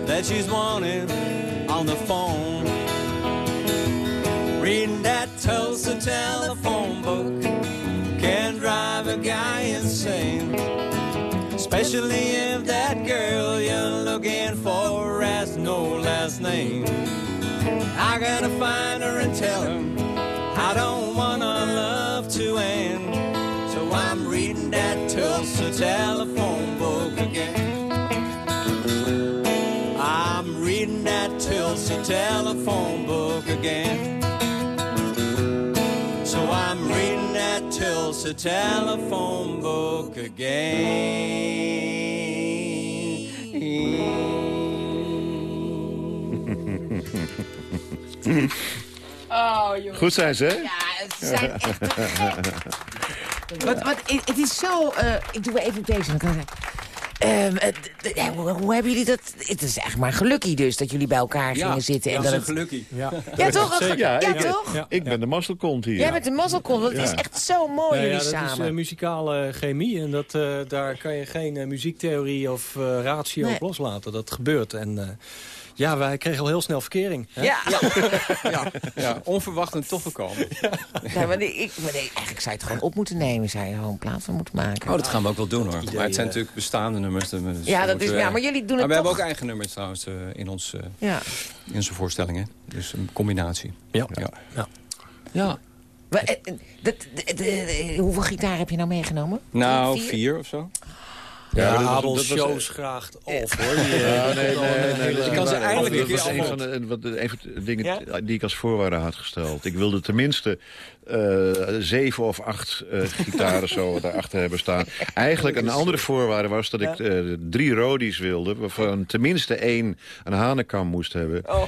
that she's wanted on the phone? Reading that Tulsa telephone book Especially if that girl you're looking for has no last name. I gotta find her and tell her I don't want our love to end. So I'm reading that Tulsa telephone book again. I'm reading that Tulsa telephone book again. That Tulsa telephone book again. Oh, jongen. Goed zijn ze, hè? Ja, ze zijn echt te gek. wat, wat, het is zo... Uh, ik doe even op deze. Dan kan ik, Um, uh, hoe, hoe, hebben jullie dat? Het is echt maar gelukkig dus dat jullie bij elkaar ja, gingen zitten. Ja, en dat dat is gelukkig. Ja, ja toch? Ja, ja, ik, toch? Ik ben de mazzelkont hier. Jij bent de mazzelkont. Dat is echt zo mooi, jullie dat samen. Dat is uh, muzikale chemie. En dat, uh, daar kan je geen muziektheorie of ratio nee. op loslaten. Dat gebeurt. En ja, wij kregen al heel snel verkering. Hè? Ja. Ja. ja. ja, onverwacht en toch gekomen. Ja. ja maar nee, ik, maar nee, eigenlijk zou je het gewoon op moeten nemen. Zou je er gewoon een plaat van moeten maken. Oh, dat gaan we ook wel doen hoor. Maar het zijn natuurlijk bestaande nummers. Dus ja, dat is, ja, maar jullie doen maar het we toch... hebben ook eigen nummers trouwens uh, in, ons, uh, ja. in onze voorstellingen. Dus een combinatie. Ja. ja. ja. ja. Maar, dat, de, de, hoeveel gitaar heb je nou meegenomen? Nou, vier, vier of zo. Ja, ja shows graag of hoor. Ja, nee, nee, nee. Kan ze eigenlijk dat was een van, de, wat, een van de dingen die ik als voorwaarde had gesteld. Ik wilde tenminste zeven of acht uh, gitaren zo daarachter hebben staan. Eigenlijk een andere voorwaarde was dat ik uh, drie rodies wilde... waarvan tenminste één een hanekam moest hebben. Oh.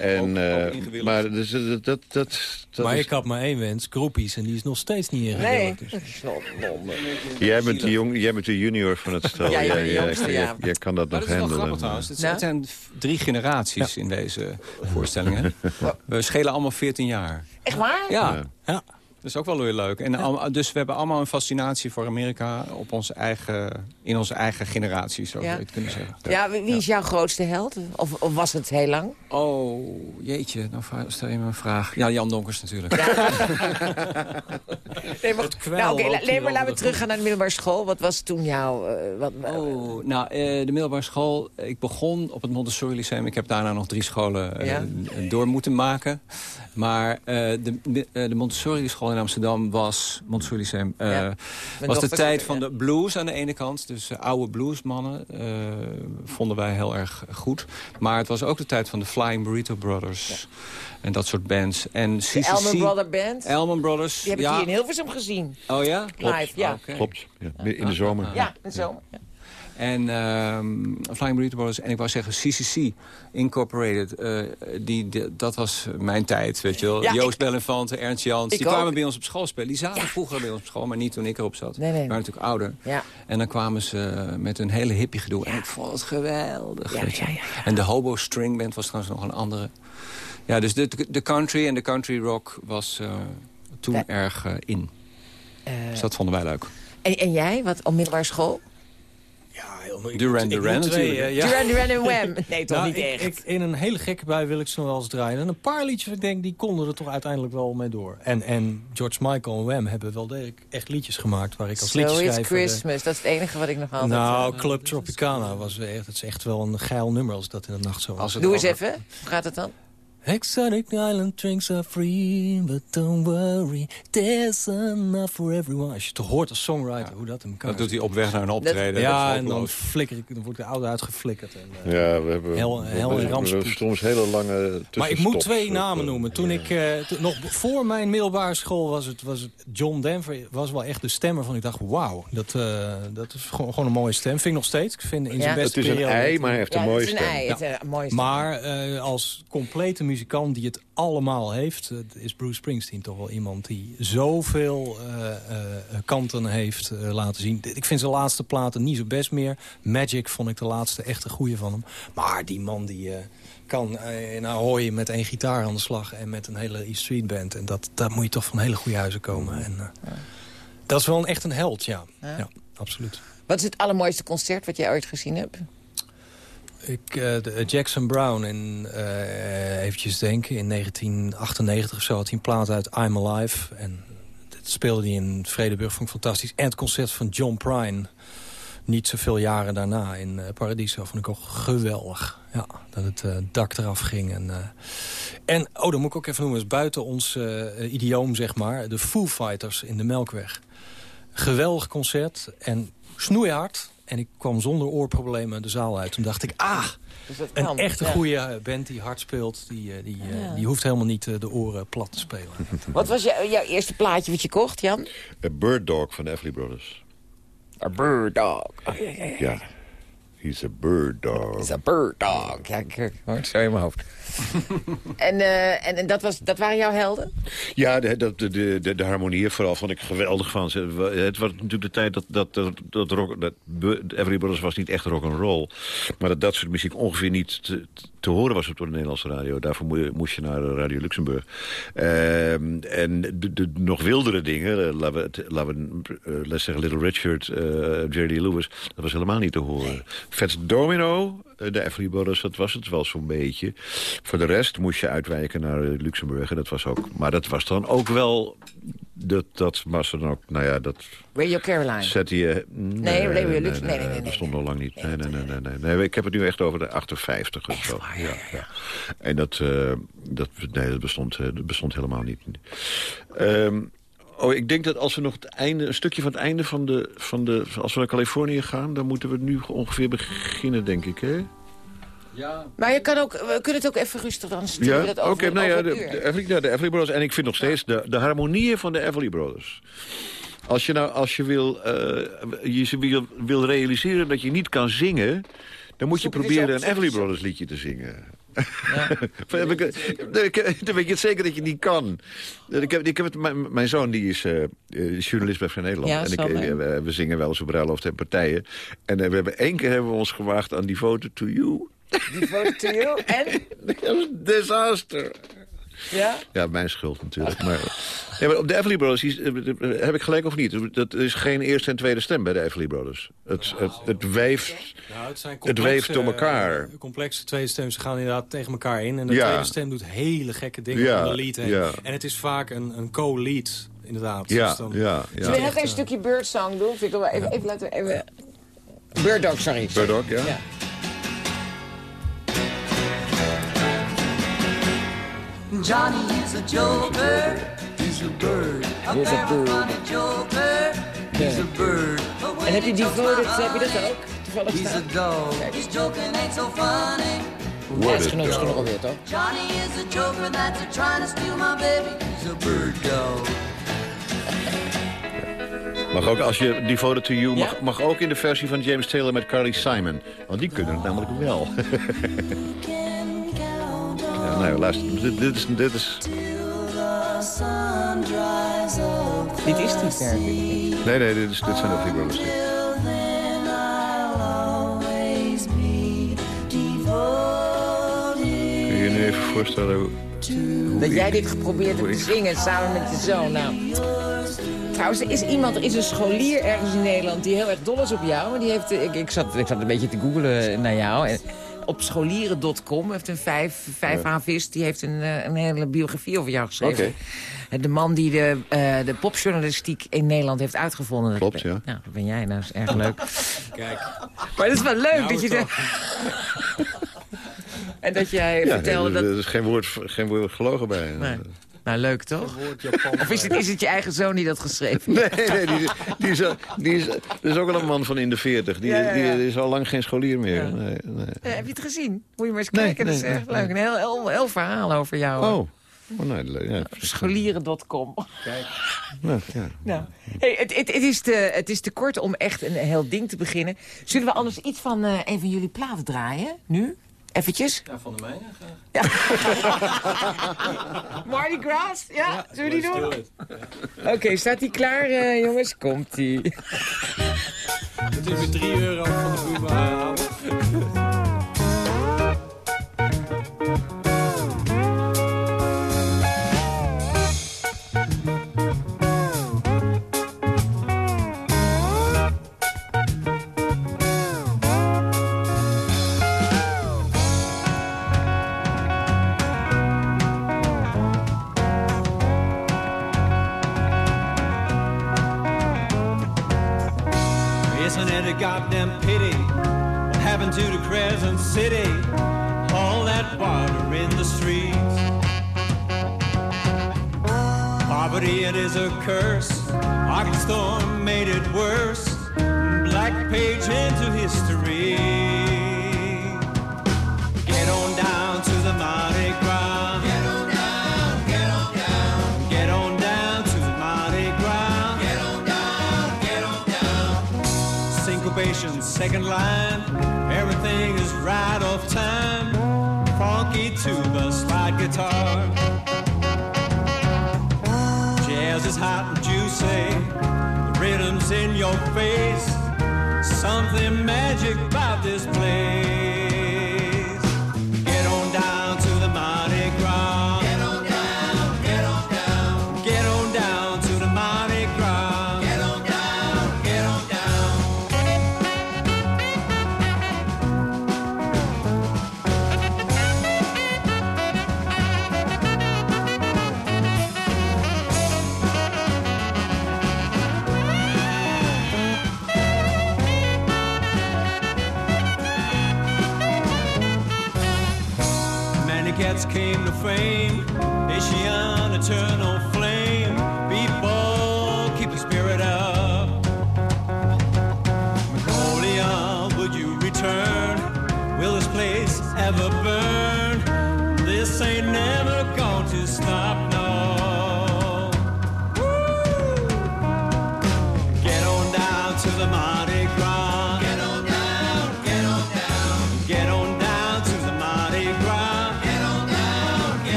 en, ook, maar dus, dat, dat, dat, maar is... ik had maar één wens, groepjes, en die is nog steeds niet ingewikkeld. Nee. Dus. Jij, bent de jong, jij bent de junior van het stel. Ja, jij, jongste, jij, jij kan dat maar nog handelen. Het, zijn drie generaties ja. in deze voorstellingen. We schelen allemaal 14 jaar. Echt waar? Ja. ja. Dat is ook wel weer leuk. En Dus we hebben allemaal een fascinatie voor Amerika op onze eigen, in onze eigen generatie, zou je het kunnen zeggen. Ja, wie is jouw grootste held? Of, of, was het heel lang? Oh, jeetje, nou stel je me een vraag. Ja, Jan Donkers natuurlijk. Ja. nee, maar, nou, okay, nee, maar laten we teruggaan naar de middelbare school. Wat was toen jouw... Uh, wat, oh, nou, uh, de middelbare school... Ik begon op het Montessori Lyceum. Ik heb daarna nog drie scholen uh, door moeten maken. Maar de, de Montessori school in Amsterdam was, Lyceum, uh, was de tijd van de blues aan de ene kant. Dus uh, oude bluesmannen uh, vonden wij heel erg goed. Maar het was ook de tijd van de Flying Burrito Brothers. En dat soort bands. En CCC, de Elman Brother Band? Elman Brothers, Die heb ik hier in Hilversum gezien. Oh ja? Live, ja. Klopt, ja. in de zomer. Ja, in de zomer. En uh, Flying Burrito Brothers, en ik wou zeggen CCC Incorporated. Uh, die, dat was mijn tijd, weet je wel. Ja, Joost Bellenfante, Ernst Jans, die kwamen bij ons op school spelen. Die zaten vroeger bij ons op school, maar niet toen ik erop zat. Nee, nee. waren natuurlijk ouder. Ja. En dan kwamen ze met een hele hippie gedoe. En ik vond het geweldig, weet je. En de Hobo String Band was trouwens nog een andere. Ja, dus de, de country en de country rock was uh, toen erg in. dus dat vonden wij leuk. En, en jij, wat op middelbare school? Duran Duran natuurlijk. ja. Duran Duran en Wham. Nee, toch nou, niet ik, echt. Ik, in een hele gekke bui wil ik ze nog wel eens draaien. En een paar liedjes, ik denk, die konden er toch uiteindelijk wel mee door. En, en George Michael en Wham hebben wel degelijk echt liedjes gemaakt... waar ik als so liedjeschrijver... So it's Christmas, dat is het enige wat ik nog altijd... Nou, uh, Club Tropicana was echt, het is echt wel een geil nummer als dat in de nacht zo was. Doe eens even, hoe gaat het dan? Exotic island drinks are free, but don't worry, there's enough for everyone. Als je het hoort als songwriter, hoe dat in elkaar Dat doet hij op weg naar een optreden. ja, en dan, flikker ik, dan wordt de oude uitgeflikkerd. En, uh, ja, we hebben, heel, heel we, we soms hele lange Maar ik moet twee namen noemen. Toen ik, uh, nog voor mijn middelbare school was het, was het John Denver, was wel echt de stemmer van. Ik dacht, wauw, dat, uh, dat is gewoon, gewoon, een mooie stem. Vind ik nog steeds. Ik vind in zijn ja. beste Het is een ei, maar hij heeft een mooie stem. Ei, ja. een mooie stem. Maar als complete muzikant die het allemaal heeft... is Bruce Springsteen toch wel iemand die zoveel uh, uh, kanten heeft uh, laten zien. Ik vind zijn laatste platen niet zo best meer. Magic vond ik de laatste echte goede van hem. Maar die man die kan in Ahoy met één gitaar aan de slag... en met een hele E-Street Band. En dat, daar moet je toch van hele goede huizen komen. En, ja. Dat is wel een, echt een held, ja. ja. ja. absoluut. Wat is het allermooiste concert wat jij ooit gezien hebt? Ik, uh, Jackson Brown, in, uh, eventjes denken, in 1998 of zo had hij een plaat uit I'm Alive. En dat speelde hij in Vredeburg, vond ik fantastisch. En het concert van John Prine, niet zoveel jaren daarna in uh, Paradiso, vond ik ook geweldig. Ja, dat het dak eraf ging. En, en, oh, dat moet ik ook even noemen, is buiten ons idioom, zeg maar, de Foo Fighters in de Melkweg. Geweldig concert en snoeihard en ik kwam zonder oorproblemen de zaal uit. Toen dacht ik, ah, dus een echte ja. goede band die hard speelt... die, die, ja. die hoeft helemaal niet de oren plat te spelen. Wat was jou, jouw eerste plaatje wat je kocht, Jan? A Bird Dog van de Everly Brothers. A Bird Dog. Oh, ja, He's a bird dog. He's a bird dog. Ja, ik hoor het zo in mijn hoofd. en, uh, en, en dat, was, dat waren jouw helden? Ja, de, de, de, de, de harmonieën vooral vond ik geweldig van. Het was natuurlijk de tijd dat, dat, dat, dat, rock, dat Every Brothers was niet echt rock and roll. Maar dat dat soort muziek ongeveer niet te, te horen was op de Nederlandse radio. Daarvoor moest je naar Radio Luxemburg. Uh, en de, de, nog wildere dingen, uh, laten we, laten we uh, let's zeggen Little Richard, uh, Jerry Lewis, dat was helemaal niet te horen. Fats Domino, de Everly Brothers, dat was het wel zo'n beetje. Voor de rest moest je uitwijken naar Luxemburg. En dat was ook, maar dat was dan ook wel... Dat, dat was dan ook, nou ja, dat... Radio Caroline? Zette je... Nee, nee, nee, nee, nee, nee, dat stond nog lang niet. Nee, nee, nee, nee, nee, nee. Ik heb het nu echt over de 58 of zo. Ja, ja, ja. En dat, dat, nee, dat, bestond, dat bestond helemaal niet. Um, Oh, ik denk dat als we nog het einde, een stukje van het einde van de, van de... Als we naar Californië gaan, dan moeten we nu ongeveer beginnen, denk ik, hè? Ja. Maar je kan ook, we kunnen het ook even rustig dan sturen. Ja, oké, okay, nou ja, de, de, Everly, de Everly Brothers. En ik vind nog steeds de, de harmonieën van de Everly Brothers. Als je nou, als je wil, uh, je wil, wil realiseren dat je niet kan zingen... dan moet je proberen een Everly Brothers liedje te zingen. Ja. dan weet je het zeker dat je niet kan. Ik heb, ik heb het, mijn, mijn zoon die is uh, journalist bij Vrij Nederland. Ja, en ik, we, we, zingen wel eens op bruiloft en partijen. En uh, we hebben één keer hebben we ons gewaagd aan die foto to you. Die foto to you? En? Dat was een disaster. Ja? Ja, mijn schuld natuurlijk. Maar, ja, maar op de Everly Brothers heb ik gelijk of niet? Dat is geen eerste en tweede stem bij de Everly Brothers. Het, het, het weeft, nou, het, zijn het weeft door elkaar. complexe tweede stemmen, ze gaan inderdaad tegen elkaar in. En de tweede stem doet hele gekke dingen ja, de lead heen. En het is vaak een, een co-lead, inderdaad. Ja, dus dan, ja, ja. Zullen we nog een stukje Birdsong doen? Even, even laten we even... Bird Dog, sorry. Bird Dog, ja. Johnny is a joker. He's a bird. A He's a bird. funny joker. He's a bird. En heb je die woorden, heb je dat ook? Toevallig He's a dog. He's joking ain't so funny. Ja, is genoeg, is genoeg alweer, toch? Johnny is a joker that's a trying to steal my baby. He's a bird dog. Mag ook, als je Devoted to You, mag, mag ook in de versie van James Taylor met Carly Simon. Want die kunnen het namelijk wel. Nou, luister, dit, dit is... Dit is... Dit is die. Nee, nee, dit, is, dit zijn de Brothers. Kun je je nu even voorstellen hoe... Dat jij dit geprobeerd hebt te zingen samen met je zoon. Nou. Trouwens, er is iemand, er is een scholier ergens in Nederland die heel erg dol is op jou. Die heeft, ik, ik, zat, ik zat een beetje te googlen naar jou. En op scholieren.com heeft een vijf, vijf havist, die heeft een, eh, een hele biografie over jou geschreven. De man die de, uh, de popjournalistiek in Nederland heeft uitgevonden. Klopt, ja. Ja, dat ben jij, nou, dat is erg leuk. Kijk. Maar dat is wel leuk nou, dat je... De... en dat jij ja, vertelde dat... Er is geen woord, geen woord gelogen bij. Nee. Nou, leuk toch? Of is het, is het je eigen zoon die dat geschreven heeft? Nee, nee die, die, is, die is, is ook al een man van in de veertig. Die, die, is al lang geen scholier meer. Nee, nee. Eh, heb je het gezien? Moet je maar eens kijken, dat is echt leuk. Een heel, heel, heel verhaal over jou. Oh. Oh, nee, ja, Scholieren.com. Kijk. Nou, ja. nou. Hey, het, het, het, is te, het is te kort om echt een heel ding te beginnen. Zullen we anders iets van uh, een van jullie platen draaien? Nu? Eventjes? Ja, van de mijne Ja. Mardi Gras? Ja, ja zullen we die doen? Oké, staat die klaar, uh, jongens? Komt-ie. Het is weer 3 euro van de boemen present city, all that water in the streets. Poverty, it is a curse. Arctic storm made it worse. Black page into history. Get on down to the Mardi Gras. Get on down, get on down. Get on down to the Mardi Gras. Get on down, get on down. Syncopation, second line. Right off time. Funky tuba, slide guitar. Jazz is hot and juicy. The rhythm's in your face. Something magic about this place.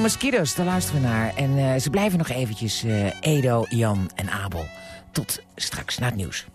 Mosquitoes, daar luisteren we naar. En uh, ze blijven nog eventjes uh, Edo, Jan en Abel. Tot straks na het nieuws.